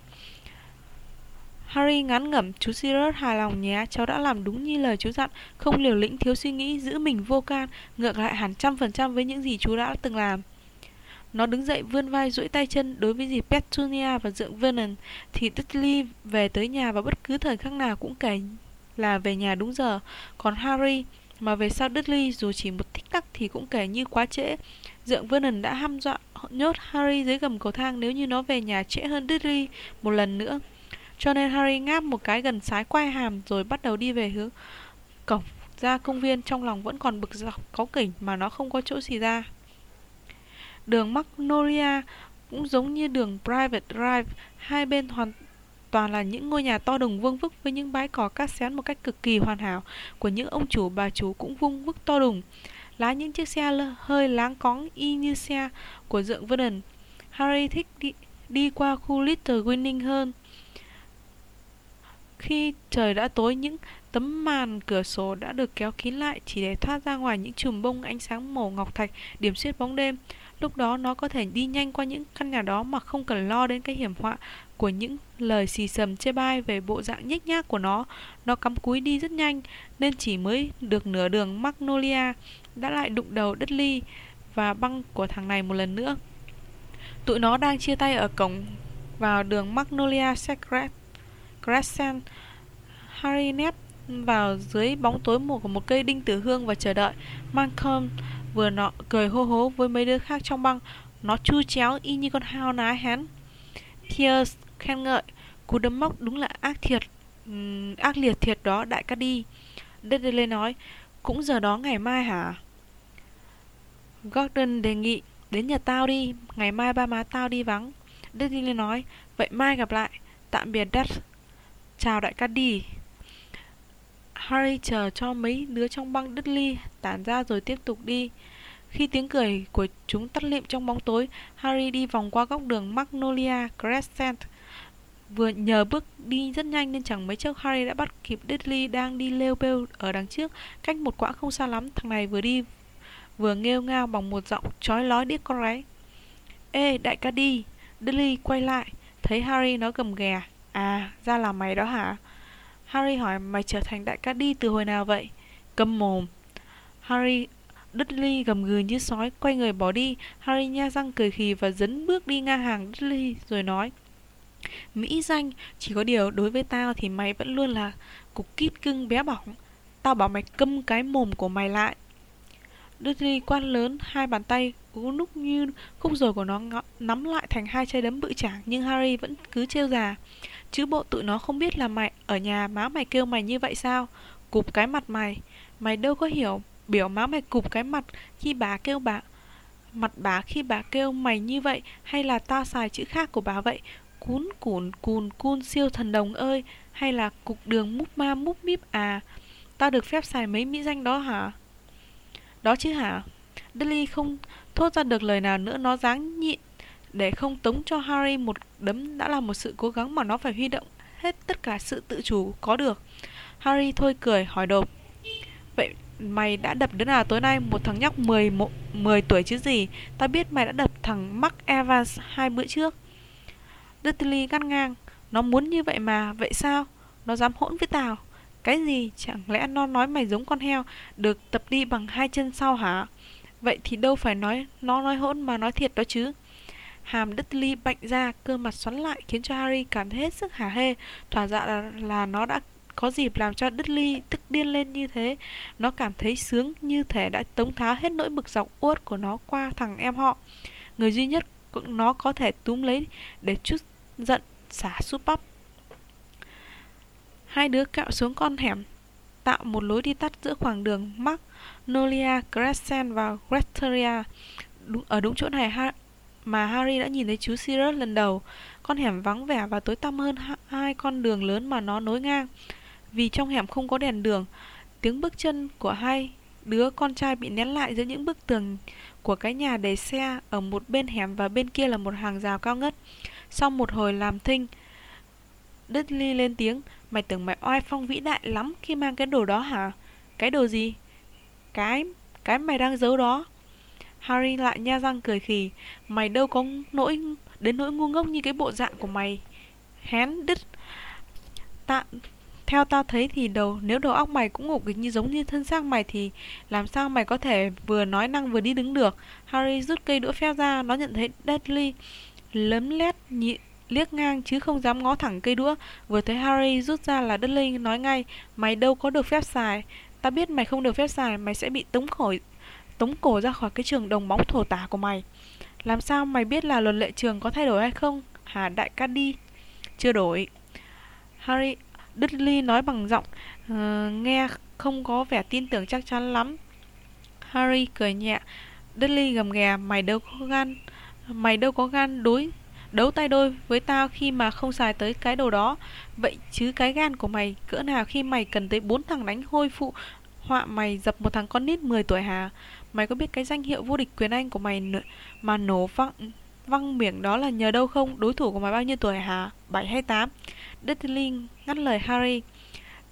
Harry ngán ngẩm, chú Sirius hài lòng nhé, Cháu đã làm đúng như lời chú dặn, Không liều lĩnh, thiếu suy nghĩ, Giữ mình vô can, Ngược lại hẳn trăm phần trăm với những gì chú đã từng làm nó đứng dậy vươn vai duỗi tay chân đối với dì Petunia và dượng Vernon thì Dudley về tới nhà vào bất cứ thời khắc nào cũng kể là về nhà đúng giờ. Còn Harry mà về sau Dudley dù chỉ một tích tắc thì cũng kể như quá trễ. Dượng Vernon đã hăm dọa nhốt Harry dưới gầm cầu thang nếu như nó về nhà trễ hơn Dudley một lần nữa. Cho nên Harry ngáp một cái gần sái quai hàm rồi bắt đầu đi về hướng cổng ra công viên trong lòng vẫn còn bực dọc có kỉnh mà nó không có chỗ gì ra. Đường Magnolia cũng giống như đường Private Drive, hai bên hoàn toàn là những ngôi nhà to đùng vương vức với những bãi cỏ cát xén một cách cực kỳ hoàn hảo của những ông chủ bà chủ cũng vung vức to đùng. Lái những chiếc xe hơi láng cóng y như xe của dượng Vernon. Harry thích đi, đi qua khu Little Winning hơn. Khi trời đã tối, những tấm màn cửa sổ đã được kéo kín lại chỉ để thoát ra ngoài những chùm bông ánh sáng màu ngọc thạch điểm xuyết bóng đêm. Lúc đó nó có thể đi nhanh qua những căn nhà đó mà không cần lo đến cái hiểm họa của những lời xì sầm chê bai về bộ dạng nhếch nhác của nó. Nó cắm cúi đi rất nhanh nên chỉ mới được nửa đường Magnolia đã lại đụng đầu đất ly và băng của thằng này một lần nữa. Tụi nó đang chia tay ở cổng vào đường Magnolia Secret Crescent. Harry nép vào dưới bóng tối mù của một cây đinh tử hương và chờ đợi. Malcolm vừa nọ cười hô hố với mấy đứa khác trong băng nó chu chéo y như con hao nái hén. Tears khen ngợi cú đấm móc đúng là ác thiệt um, ác liệt thiệt đó đại ca đi Dudley nói cũng giờ đó ngày mai hả Gordon đề nghị đến nhà tao đi ngày mai ba má tao đi vắng Dudley nói vậy mai gặp lại tạm biệt Dutch chào đại ca đi Harry chờ cho mấy đứa trong băng dudley tản ra rồi tiếp tục đi. Khi tiếng cười của chúng tắt lịm trong bóng tối, Harry đi vòng qua góc đường Magnolia Crescent. Vừa nhờ bước đi rất nhanh nên chẳng mấy chốc Harry đã bắt kịp Dudley đang đi lêu bêu ở đằng trước, cách một quãng không xa lắm. Thằng này vừa đi vừa nghêu ngao bằng một giọng chói lói điếc con ráy. Ê, đại ca đi. Dudley quay lại, thấy Harry nó gầm ghè. À, ra là mày đó hả? Harry hỏi mày trở thành đại ca đi từ hồi nào vậy? Câm mồm. Harry Dudley gầm gừ như sói, quay người bỏ đi. Harry nha răng cười khì và dấn bước đi ngang hàng Dudley rồi nói. Mỹ danh, chỉ có điều đối với tao thì mày vẫn luôn là cục kít cưng bé bỏng. Tao bảo mày câm cái mồm của mày lại. Dudley quan lớn, hai bàn tay cú núc như khúc rồi của nó nắm lại thành hai chai đấm bự chảng nhưng Harry vẫn cứ trêu già. Chứ bộ tụi nó không biết là mày ở nhà má mày kêu mày như vậy sao? Cụp cái mặt mày. Mày đâu có hiểu biểu má mày cụp cái mặt khi bà kêu bà mặt bà khi bà kêu mày như vậy hay là tao xài chữ khác của bà vậy cún cùn cùn cún siêu thần đồng ơi hay là cục đường múp ma múp míp à? Tao được phép xài mấy mỹ danh đó hả? Đó chứ hả? Dudley không thốt ra được lời nào nữa nó dáng nhịn. Để không tống cho Harry một đấm đã là một sự cố gắng mà nó phải huy động hết tất cả sự tự chủ có được. Harry thôi cười hỏi đột. Vậy mày đã đập đứa nào tối nay? Một thằng nhóc 10, 10 tuổi chứ gì? Tao biết mày đã đập thằng Mark Evans hai bữa trước. Dudley gắt ngang Nó muốn như vậy mà, vậy sao? Nó dám hỗn với tao Cái gì? Chẳng lẽ nó nói mày giống con heo Được tập đi bằng hai chân sau hả? Vậy thì đâu phải nói Nó nói hỗn mà nói thiệt đó chứ Hàm Dudley bạnh ra, cơ mặt xoắn lại khiến cho Harry cảm thấy hết sức hả hê. Thỏa dạ là, là nó đã có dịp làm cho Dudley tức điên lên như thế. Nó cảm thấy sướng như thể đã tống tháo hết nỗi bực dọc uất của nó qua thằng em họ. Người duy nhất cũng nó có thể túm lấy để chút giận xả súp bắp. Hai đứa cạo xuống con hẻm, tạo một lối đi tắt giữa khoảng đường Magnolia Crescent và Greteria. Đúng, ở đúng chỗ này ha, mà Harry đã nhìn thấy chú Sirius lần đầu. Con hẻm vắng vẻ và tối tăm hơn hai con đường lớn mà nó nối ngang. Vì trong hẻm không có đèn đường, tiếng bước chân của hai đứa con trai bị nén lại giữa những bức tường của cái nhà để xe ở một bên hẻm và bên kia là một hàng rào cao ngất. Sau một hồi làm thinh, Dudley lên tiếng, mày tưởng mày oai phong vĩ đại lắm khi mang cái đồ đó hả? Cái đồ gì? Cái, cái mày đang giấu đó. Harry lại nha răng cười khì, mày đâu có nỗi đến nỗi ngu ngốc như cái bộ dạng của mày. Hén đứt. Tạ, theo tao thấy thì đầu nếu đầu óc mày cũng ngục nghịch như giống như thân xác mày thì làm sao mày có thể vừa nói năng vừa đi đứng được. Harry rút cây đũa phép ra, nó nhận thấy Dudley lấm lét nhị, liếc ngang chứ không dám ngó thẳng cây đũa. Vừa thấy Harry rút ra là Dudley nói ngay, mày đâu có được phép xài. Ta biết mày không được phép xài, mày sẽ bị tống khỏi tống cổ ra khỏi cái trường đồng bóng thổ tả của mày. Làm sao mày biết là luật lệ trường có thay đổi hay không? Hả đại ca đi? Chưa đổi. Harry Dudley nói bằng giọng uh, nghe không có vẻ tin tưởng chắc chắn lắm. Harry cười nhẹ. Dudley gầm ghè, mày đâu có gan, mày đâu có gan đối đấu tay đôi với tao khi mà không xài tới cái đồ đó. Vậy chứ cái gan của mày, cỡ nào khi mày cần tới bốn thằng đánh hôi phụ, họa mày dập một thằng con nít 10 tuổi hả? Mày có biết cái danh hiệu vô địch quyền Anh của mày mà nổ văng văng miệng đó là nhờ đâu không? Đối thủ của mày bao nhiêu tuổi hả? 7 hay 8? Dudley ngắt lời Harry.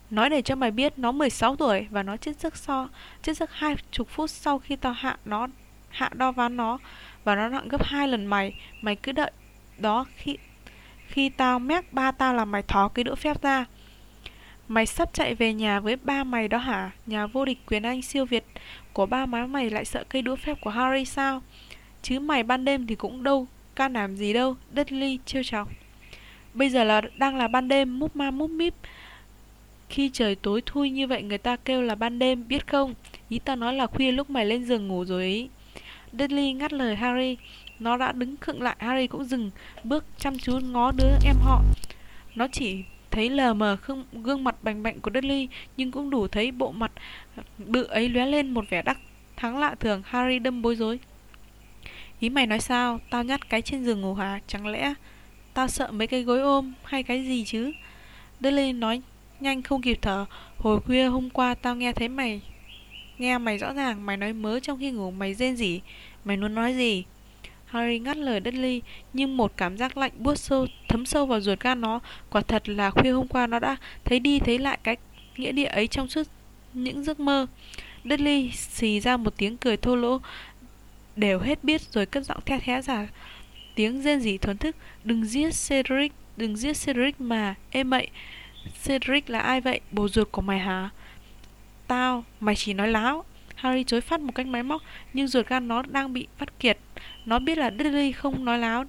Nói để cho mày biết nó 16 tuổi và nó chết giấc so, chết giấc hai chục phút sau khi tao hạ nó, hạ đo ván nó và nó nặng gấp hai lần mày. Mày cứ đợi đó khi khi tao mép ba tao là mày thó cái đũa phép ra. Mày sắp chạy về nhà với ba mày đó hả? Nhà vô địch quyền Anh siêu Việt của ba má mày lại sợ cây đũa phép của Harry sao? Chứ mày ban đêm thì cũng đâu can đảm gì đâu, Dudley trêu chọc. Bây giờ là đang là ban đêm, múp ma múp míp. Khi trời tối thui như vậy người ta kêu là ban đêm, biết không? Ý ta nói là khuya lúc mày lên giường ngủ rồi ấy. Dudley ngắt lời Harry. Nó đã đứng khựng lại, Harry cũng dừng bước chăm chú ngó đứa em họ. Nó chỉ thấy lờ mờ khương, gương mặt bành bạnh của Dudley nhưng cũng đủ thấy bộ mặt bự ấy lóe lên một vẻ đắc thắng lạ thường. Harry đâm bối rối. Ý mày nói sao? Tao nhắt cái trên giường ngủ hả? Chẳng lẽ tao sợ mấy cái gối ôm hay cái gì chứ? Dudley nói nhanh không kịp thở. Hồi khuya hôm qua tao nghe thấy mày nghe mày rõ ràng mày nói mớ trong khi ngủ mày rên rỉ mày muốn nói gì Harry ngắt lời Dudley, nhưng một cảm giác lạnh buốt sâu thấm sâu vào ruột gan nó. Quả thật là khuya hôm qua nó đã thấy đi thấy lại cái nghĩa địa ấy trong suốt những giấc mơ. Dudley xì ra một tiếng cười thô lỗ, đều hết biết rồi cất giọng the thé giả tiếng rên rỉ thuần thức. Đừng giết Cedric, đừng giết Cedric mà. Ê mậy, Cedric là ai vậy? Bồ ruột của mày hả? Tao, mày chỉ nói láo. Harry chối phát một cách máy móc, nhưng ruột gan nó đang bị vắt kiệt. Nó biết là Dudley không nói láo.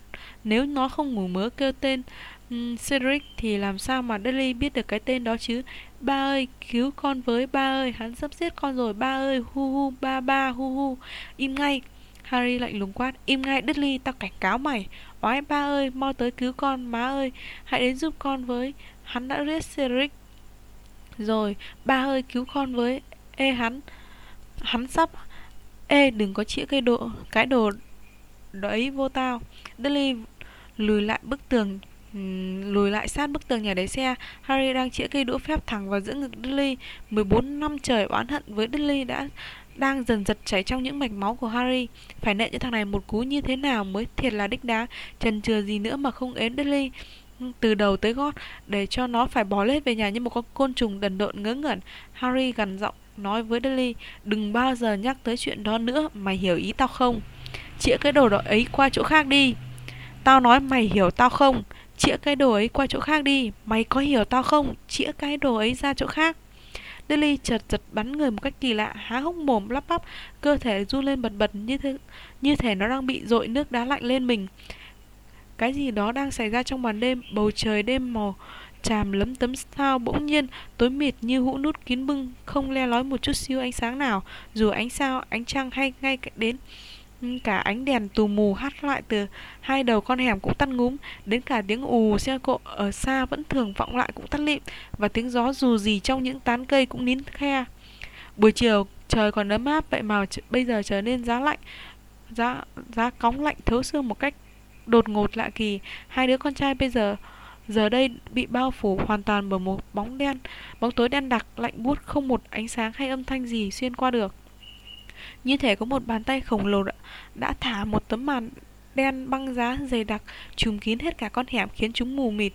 Nếu nó không ngủ mớ kêu tên um, Cedric thì làm sao mà Dudley biết được cái tên đó chứ? Ba ơi cứu con với ba ơi Hắn sắp giết con rồi ba ơi hu hu ba ba hu hu. Im ngay. Harry lạnh lùng quát Im ngay Dudley tao cảnh cáo mày. Oái ba ơi mau tới cứu con má ơi. Hãy đến giúp con với. Hắn đã giết Cedric. Rồi, ba ơi cứu con với Ê hắn. Hắn sắp, Ê, đừng có chĩa cây đồ, Cái đồ đấy vô tao. Dudley lùi lại bức tường lùi lại sát bức tường nhà đáy xe. Harry đang chĩa cây đũa phép thẳng vào giữa ngực Dudley. 14 năm trời oán hận với Dudley đã đang dần giật chảy trong những mạch máu của Harry. Phải nện cho thằng này một cú như thế nào mới thiệt là đích đáng Trần chừa gì nữa mà không ếm Dudley từ đầu tới gót để cho nó phải bỏ lết về nhà. Như một con côn trùng đần độn ngớ ngẩn. Harry gằn giọng nói với Dudley Đừng bao giờ nhắc tới chuyện đó nữa Mày hiểu ý tao không? Chĩa cái đồ đó ấy qua chỗ khác đi. Tao nói mày hiểu tao không? Chĩa cái đồ ấy qua chỗ khác đi. Mày có hiểu tao không? Chĩa cái đồ ấy ra chỗ khác. Dudley chợt giật bắn người một cách kỳ lạ Há hốc mồm lắp bắp Cơ thể run lên bật bật như thế, như thể nó đang bị dội nước đá lạnh lên mình. Cái gì đó đang xảy ra trong màn đêm Bầu trời đêm màu Chàm lấm tấm sao bỗng nhiên tối mịt như hũ nút kín bưng Không le lói một chút xíu ánh sáng nào. Dù ánh sao, ánh trăng hay ngay đến Cả ánh đèn tù mù hát lại từ hai đầu con hẻm cũng tắt ngúm Đến cả tiếng ù xe cộ ở xa vẫn thường vọng lại cũng tắt lịm Và tiếng gió dù gì trong những tán cây cũng nín khe. Buổi chiều trời còn ấm áp vậy mà bây giờ trở nên giá lạnh Giá, giá cóng lạnh thấu xương một cách đột ngột lạ kỳ. Hai đứa con trai bây giờ giờ đây bị bao phủ hoàn toàn bởi một bóng đen Bóng tối đen đặc, lạnh buốt không một ánh sáng hay âm thanh gì xuyên qua được. Như thể có một bàn tay khổng lồ đã, đã thả một tấm màn đen băng giá dày đặc trùm kín hết cả con hẻm khiến chúng mù mịt.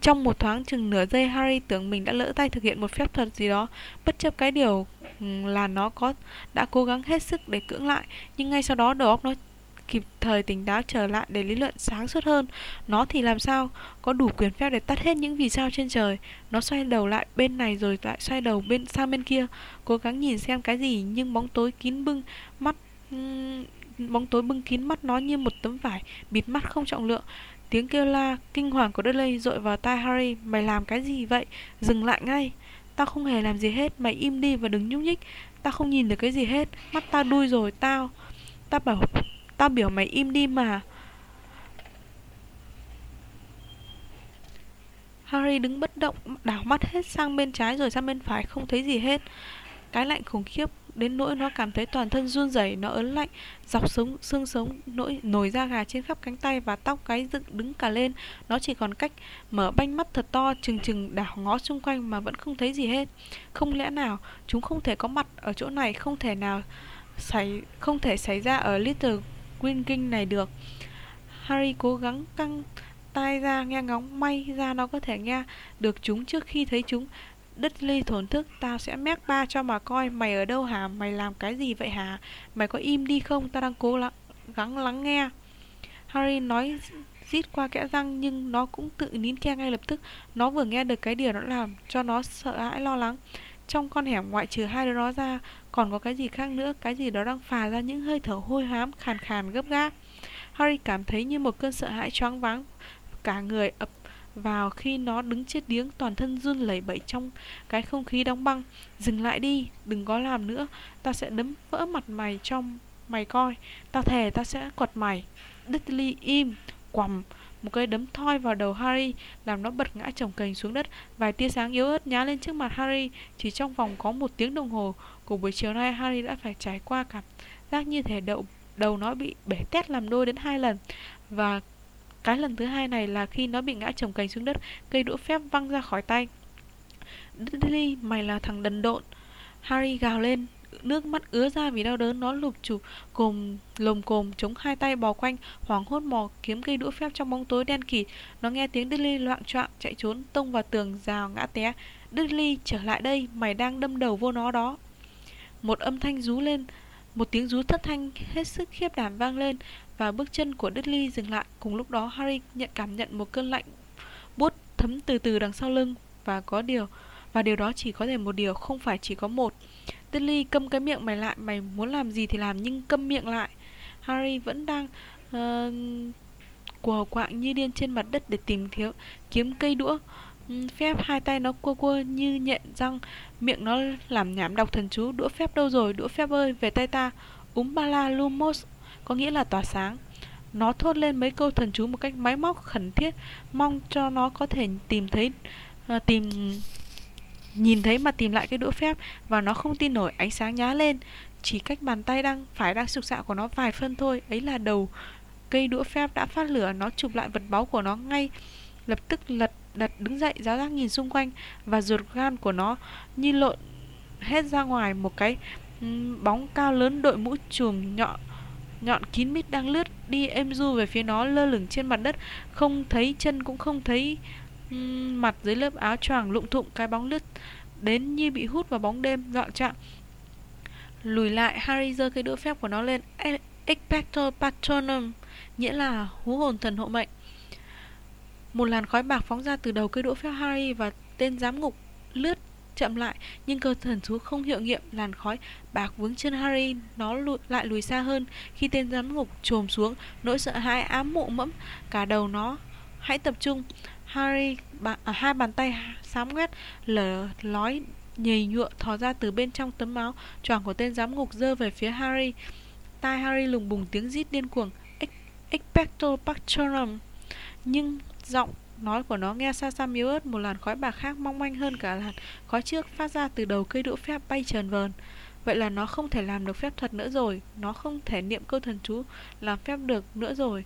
Trong một thoáng chừng nửa giây Harry tưởng mình đã lỡ tay thực hiện một phép thuật gì đó. Bất chấp cái điều ừ, là nó có đã cố gắng hết sức để cưỡng lại Nhưng ngay sau đó đầu óc nó kịp thời tỉnh táo trở lại để lý luận sáng suốt hơn. Nó thì làm sao có đủ quyền phép để tắt hết những vì sao trên trời. Nó xoay đầu lại bên này rồi lại xoay đầu bên sang bên kia, cố gắng nhìn xem cái gì nhưng bóng tối kín bưng mắt bóng tối bưng kín mắt nó như một tấm vải bịt mắt không trọng lượng. Tiếng kêu la kinh hoàng của Dudley dội vào tai Harry, "Mày làm cái gì vậy? Dừng lại ngay." Tao không hề làm gì hết, mày im đi và đừng nhúc nhích. Tao không nhìn được cái gì hết, mắt tao đuôi rồi, tao. Tao bảo Tao biểu mày im đi mà. Harry đứng bất động, Đảo mắt hết sang bên trái rồi sang bên phải, Không thấy gì hết. Cái lạnh khủng khiếp, đến nỗi nó cảm thấy toàn thân run rẩy, nó ớn lạnh, dọc sống, xương sống, nỗi nổi da gà trên khắp cánh tay và tóc cái dựng đứng cả lên. Nó chỉ còn cách mở banh mắt thật to, chừng chừng đảo ngó xung quanh mà vẫn không thấy gì hết. Không lẽ nào, chúng không thể có mặt ở chỗ này, không thể nào xảy, không thể xảy ra ở little Green King này được. Harry cố gắng căng tai ra, nghe ngóng, May ra nó có thể nghe được chúng trước khi thấy chúng. Đất ly thổn thức Tao sẽ mép ba cho mà coi, Mày ở đâu hả? Mày làm cái gì vậy hả? Mày có im đi không? Tao đang cố gắng lắng nghe. Harry nói rít qua kẽ răng, Nhưng nó cũng tự nín khe ngay lập tức. Nó vừa nghe được cái điều nó làm Cho nó sợ hãi lo lắng. Trong con hẻm ngoại trừ hai đứa nó ra còn có cái gì khác nữa? Cái gì đó đang phà ra những hơi thở hôi hám, Khàn khàn, gấp gáp. Harry cảm thấy như một cơn sợ hãi choáng váng. Cả người ập vào khi nó đứng chết điếng, toàn thân run lẩy bẩy trong cái không khí đóng băng. Dừng lại đi, đừng có làm nữa. Ta sẽ đấm vỡ mặt mày trong, mày coi. Ta thề ta sẽ quật mày. Dudley im quầm một cây đấm thoi vào đầu Harry, làm nó bật ngã chồng cành xuống đất. Vài tia sáng yếu ớt nhá lên trước mặt Harry, chỉ trong vòng có một tiếng đồng hồ của buổi chiều nay Harry đã phải trải qua cảm giác như thể đậu, đầu nó bị bể tét làm đôi đến hai lần. Và cái lần thứ hai này là khi nó bị ngã chồng cành xuống đất, cây đũa phép văng ra khỏi tay. Dudley, mày là thằng đần độn. Harry gào lên nước mắt ứa ra vì đau đớn, nó lụp chụp, cồm lồng cồm, chống hai tay bò quanh, hoảng hốt mò kiếm cây đũa phép trong bóng tối đen kịt. Nó nghe tiếng Dudley loạn choạng, chạy trốn, tông vào tường rào ngã té. Dudley trở lại đây, mày đang đâm đầu vô nó đó. Một âm thanh rú lên, một tiếng rú thất thanh, hết sức khiếp đảm vang lên, và bước chân của Dudley dừng lại. Cùng lúc đó, Harry nhận cảm nhận một cơn lạnh buốt thấm từ từ đằng sau lưng, và có điều, và điều đó chỉ có thể một điều, không phải chỉ có một. Dudley câm cái miệng mày lại Mày muốn làm gì thì làm nhưng câm miệng lại. Harry vẫn đang uh, quờ quạng như điên trên mặt đất để tìm thiếu kiếm cây đũa. Ừ, phép hai tay nó cua cua như nhện răng miệng nó làm nhảm đọc thần chú. Đũa phép đâu rồi? Đũa phép ơi về tay ta. Úm ba la lumos có nghĩa là tỏa sáng. Nó thốt lên mấy câu thần chú một cách máy móc khẩn thiết mong cho nó có thể tìm thấy uh, tìm nhìn thấy mà tìm lại cái đũa phép và nó không tin nổi, ánh sáng nhá lên. Chỉ cách bàn tay đang, phải đang sục sạo của nó vài phân thôi. Ấy là đầu cây đũa phép đã phát lửa, nó chụp lại vật báu của nó ngay. Lập tức lật đật đứng dậy, giáo giác nhìn xung quanh và ruột gan của nó như lộn hết ra ngoài một cái bóng cao lớn đội mũ chùm nhọn nhọn kín mít đang lướt đi êm du về phía nó lơ lửng trên mặt đất. Không thấy chân cũng không thấy mặt dưới lớp áo choàng lụng thụng cái bóng lướt đến như bị hút vào bóng đêm loạn trạng. Lùi lại harry giơ cây đũa phép của nó lên. E, Expecto patronum nghĩa là hú hồn thần hộ mệnh. Một làn khói bạc phóng ra từ đầu cây đũa phép harry và tên giám ngục lướt chậm lại nhưng cơ thần chú không hiệu nghiệm làn khói bạc vướng chân harry nó lùi, lại lùi xa hơn. Khi tên giám ngục trồm xuống nỗi sợ hãi ám mụ mẫm cả đầu nó hãy tập trung harry bà, à, hai bàn tay xám quét lở lói nhầy nhựa thò ra từ bên trong tấm áo. Choàng của tên giám ngục dơ về phía harry. Tai harry lùng bùng tiếng rít điên cuồng. Expecto patronum nhưng giọng nói của nó nghe xa xa miếu ớt một làn khói bạc khác mong manh hơn cả làn khói trước phát ra từ đầu cây đũa phép bay trần vờn. Vậy là nó không thể làm được phép thuật nữa rồi. Nó không thể niệm câu thần chú làm phép được nữa rồi.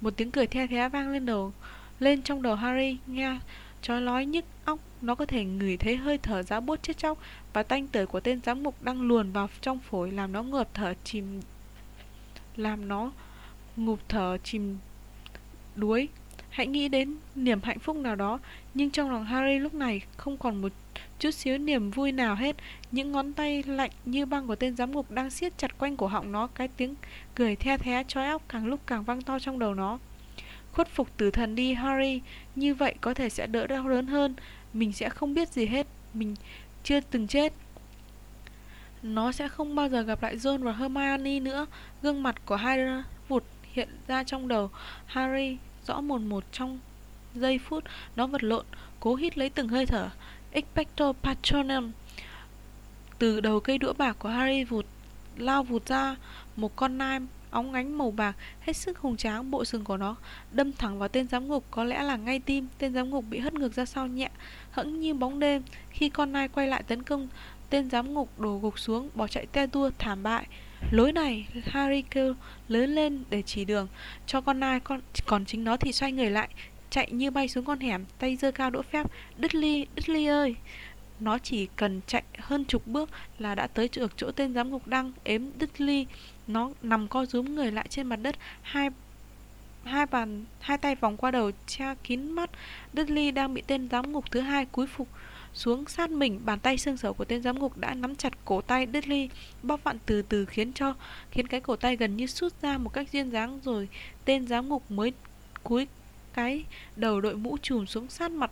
Một tiếng cười the thé vang lên đầu lên trong đầu harry, nghe chói lói nhức óc. Nó có thể ngửi thấy hơi thở giá bút chết chóc và tanh tưởi của tên giám mục đang luồn vào trong phổi, làm nó ngợp thở chìm, làm nó ngụp thở chìm đuối. Hãy nghĩ đến niềm hạnh phúc nào đó, Nhưng trong lòng Harry lúc này không còn một chút xíu niềm vui nào hết. Những ngón tay lạnh như băng của tên giám ngục đang siết chặt quanh cổ họng nó, Cái tiếng cười the thé trói óc càng lúc càng vang to trong đầu nó. Khuất phục tử thần đi, Harry. Như vậy có thể sẽ đỡ đau đớn hơn. Mình sẽ không biết gì hết. Mình chưa từng chết. Nó sẽ không bao giờ gặp lại John và Hermione nữa. Gương mặt của hai vụt hiện ra trong đầu. Harry rõ một một trong giây phút nó vật lộn, cố hít lấy từng hơi thở. Expecto patronum. Từ đầu cây đũa bạc của harry vụt, lao vụt ra một con nai óng ánh màu bạc hết sức hùng tráng bộ sừng của nó đâm thẳng vào tên giám ngục có lẽ là ngay tim tên giám ngục bị hất ngược ra sau nhẹ hững như bóng đêm khi con nai quay lại tấn công tên giám ngục đổ gục xuống bỏ chạy te tua thảm bại Lối này, Harry kêu lớn lên để chỉ đường cho con nai con còn chính nó thì xoay người lại, chạy như bay xuống con hẻm, tay giơ cao đũa phép. Đứt ly, đứt ly ơi! Nó chỉ cần chạy hơn chục bước là đã tới được chỗ tên giám ngục đang ếm đứt ly. Nó nằm co rúm người lại trên mặt đất, hai hai bàn hai tay vòng qua đầu che kín mắt. Dudley đang bị tên giám ngục thứ hai cúi phục xuống sát mình. Bàn tay xương sầu của tên giám ngục đã nắm chặt cổ tay Dudley bóp vặn từ từ khiến cho khiến cái cổ tay gần như sút ra một cách duyên dáng. Rồi tên giám ngục mới cúi cái đầu đội mũ trùm xuống sát mặt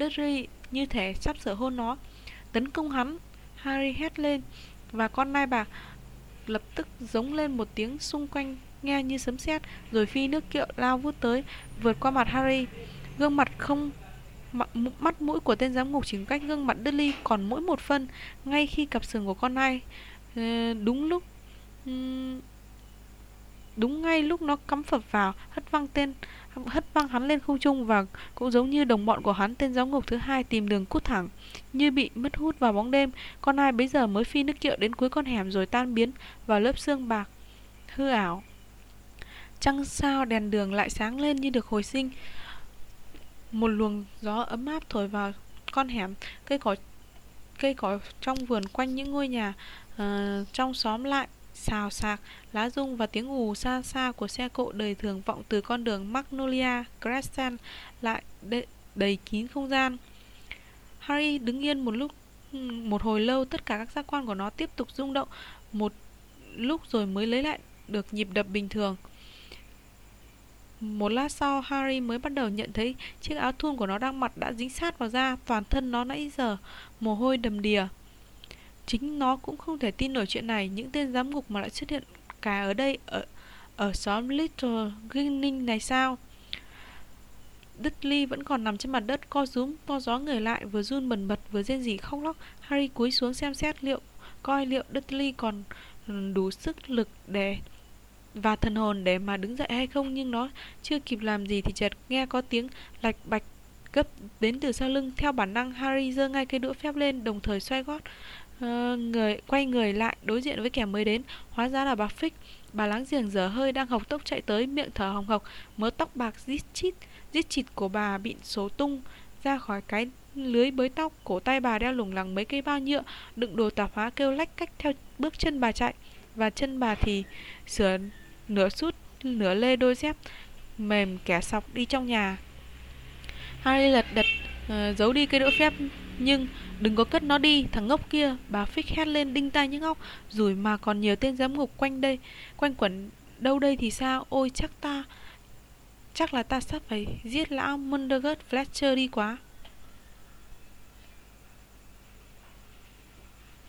Dudley như thể sắp sửa hôn nó. Tấn công hắn Harry hét lên và con nai bạc lập tức giống lên một tiếng xung quanh, nghe như sấm sét, rồi phi nước kiệu lao vút tới, vượt qua mặt Harry. Gương mặt không mắt mũi của tên giám ngục chỉ cách gương mặt Dudley còn mỗi một phân, ngay khi cặp sừng của con nai ờ, đúng lúc đúng ngay lúc nó cắm phập vào, hất văng tên hất văng hắn lên không trung và cũng giống như đồng bọn của hắn tên giáo ngục thứ hai tìm đường cút thẳng như bị mất hút vào bóng đêm. Con ai bấy giờ mới phi nước kiệu đến cuối con hẻm rồi tan biến vào lớp xương bạc hư ảo. Trăng sao đèn đường lại sáng lên như được hồi sinh. Một luồng gió ấm áp thổi vào con hẻm cây cỏ cây cỏ trong vườn quanh những ngôi nhà uh, trong xóm lại xào xạc lá rung và tiếng ù xa xa của xe cộ đời thường vọng từ con đường Magnolia Crescent lại đầy kín không gian. Harry đứng yên một lúc một hồi lâu tất cả các giác quan của nó tiếp tục rung động một lúc rồi mới lấy lại được nhịp đập bình thường. Một lát sau, Harry mới bắt đầu nhận thấy chiếc áo thun của nó đang mặc đã dính sát vào da, Toàn thân nó nãy giờ mồ hôi đầm đìa Chính nó cũng không thể tin nổi chuyện này. Những tên giám ngục mà lại xuất hiện cả ở đây Ở, ở xóm Little Greening này sao? Dudley vẫn còn nằm trên mặt đất co rúm to gió người lại vừa run bần bật vừa rên rỉ khóc lóc. Harry cúi xuống xem xét liệu coi liệu Dudley còn ừ, đủ sức lực để và thần hồn để mà đứng dậy hay không. Nhưng nó chưa kịp làm gì thì chợt nghe có tiếng lạch bạch gấp đến từ sau lưng. Theo bản năng Harry giơ ngay cây đũa phép lên đồng thời xoay gót uh, người quay người lại đối diện với kẻ mới đến. Hóa ra là bà Fix. Bà láng giềng dở hơi đang học tốc chạy tới miệng thở hồng hộc mớ tóc bạc rít chít rít chít của bà bị số tung ra khỏi cái lưới bới tóc. Cổ tay bà đeo lủng lẳng mấy cây bao nhựa đựng đồ tạp hóa kêu lách cách theo bước chân bà chạy. Và chân bà thì sửa nửa sút nửa lê đôi dép mềm kẻ sọc đi trong nhà. Harry lật đật uh, giấu đi cây đũa phép nhưng đừng có cất nó đi, thằng ngốc kia, bà Fix hét lên đinh tai những óc rồi mà còn nhiều tên giám ngục quanh đây, quanh quẩn đâu đây thì sao? Ôi, chắc ta, chắc là ta sắp phải giết lão Mundergut Fletcher đi quá.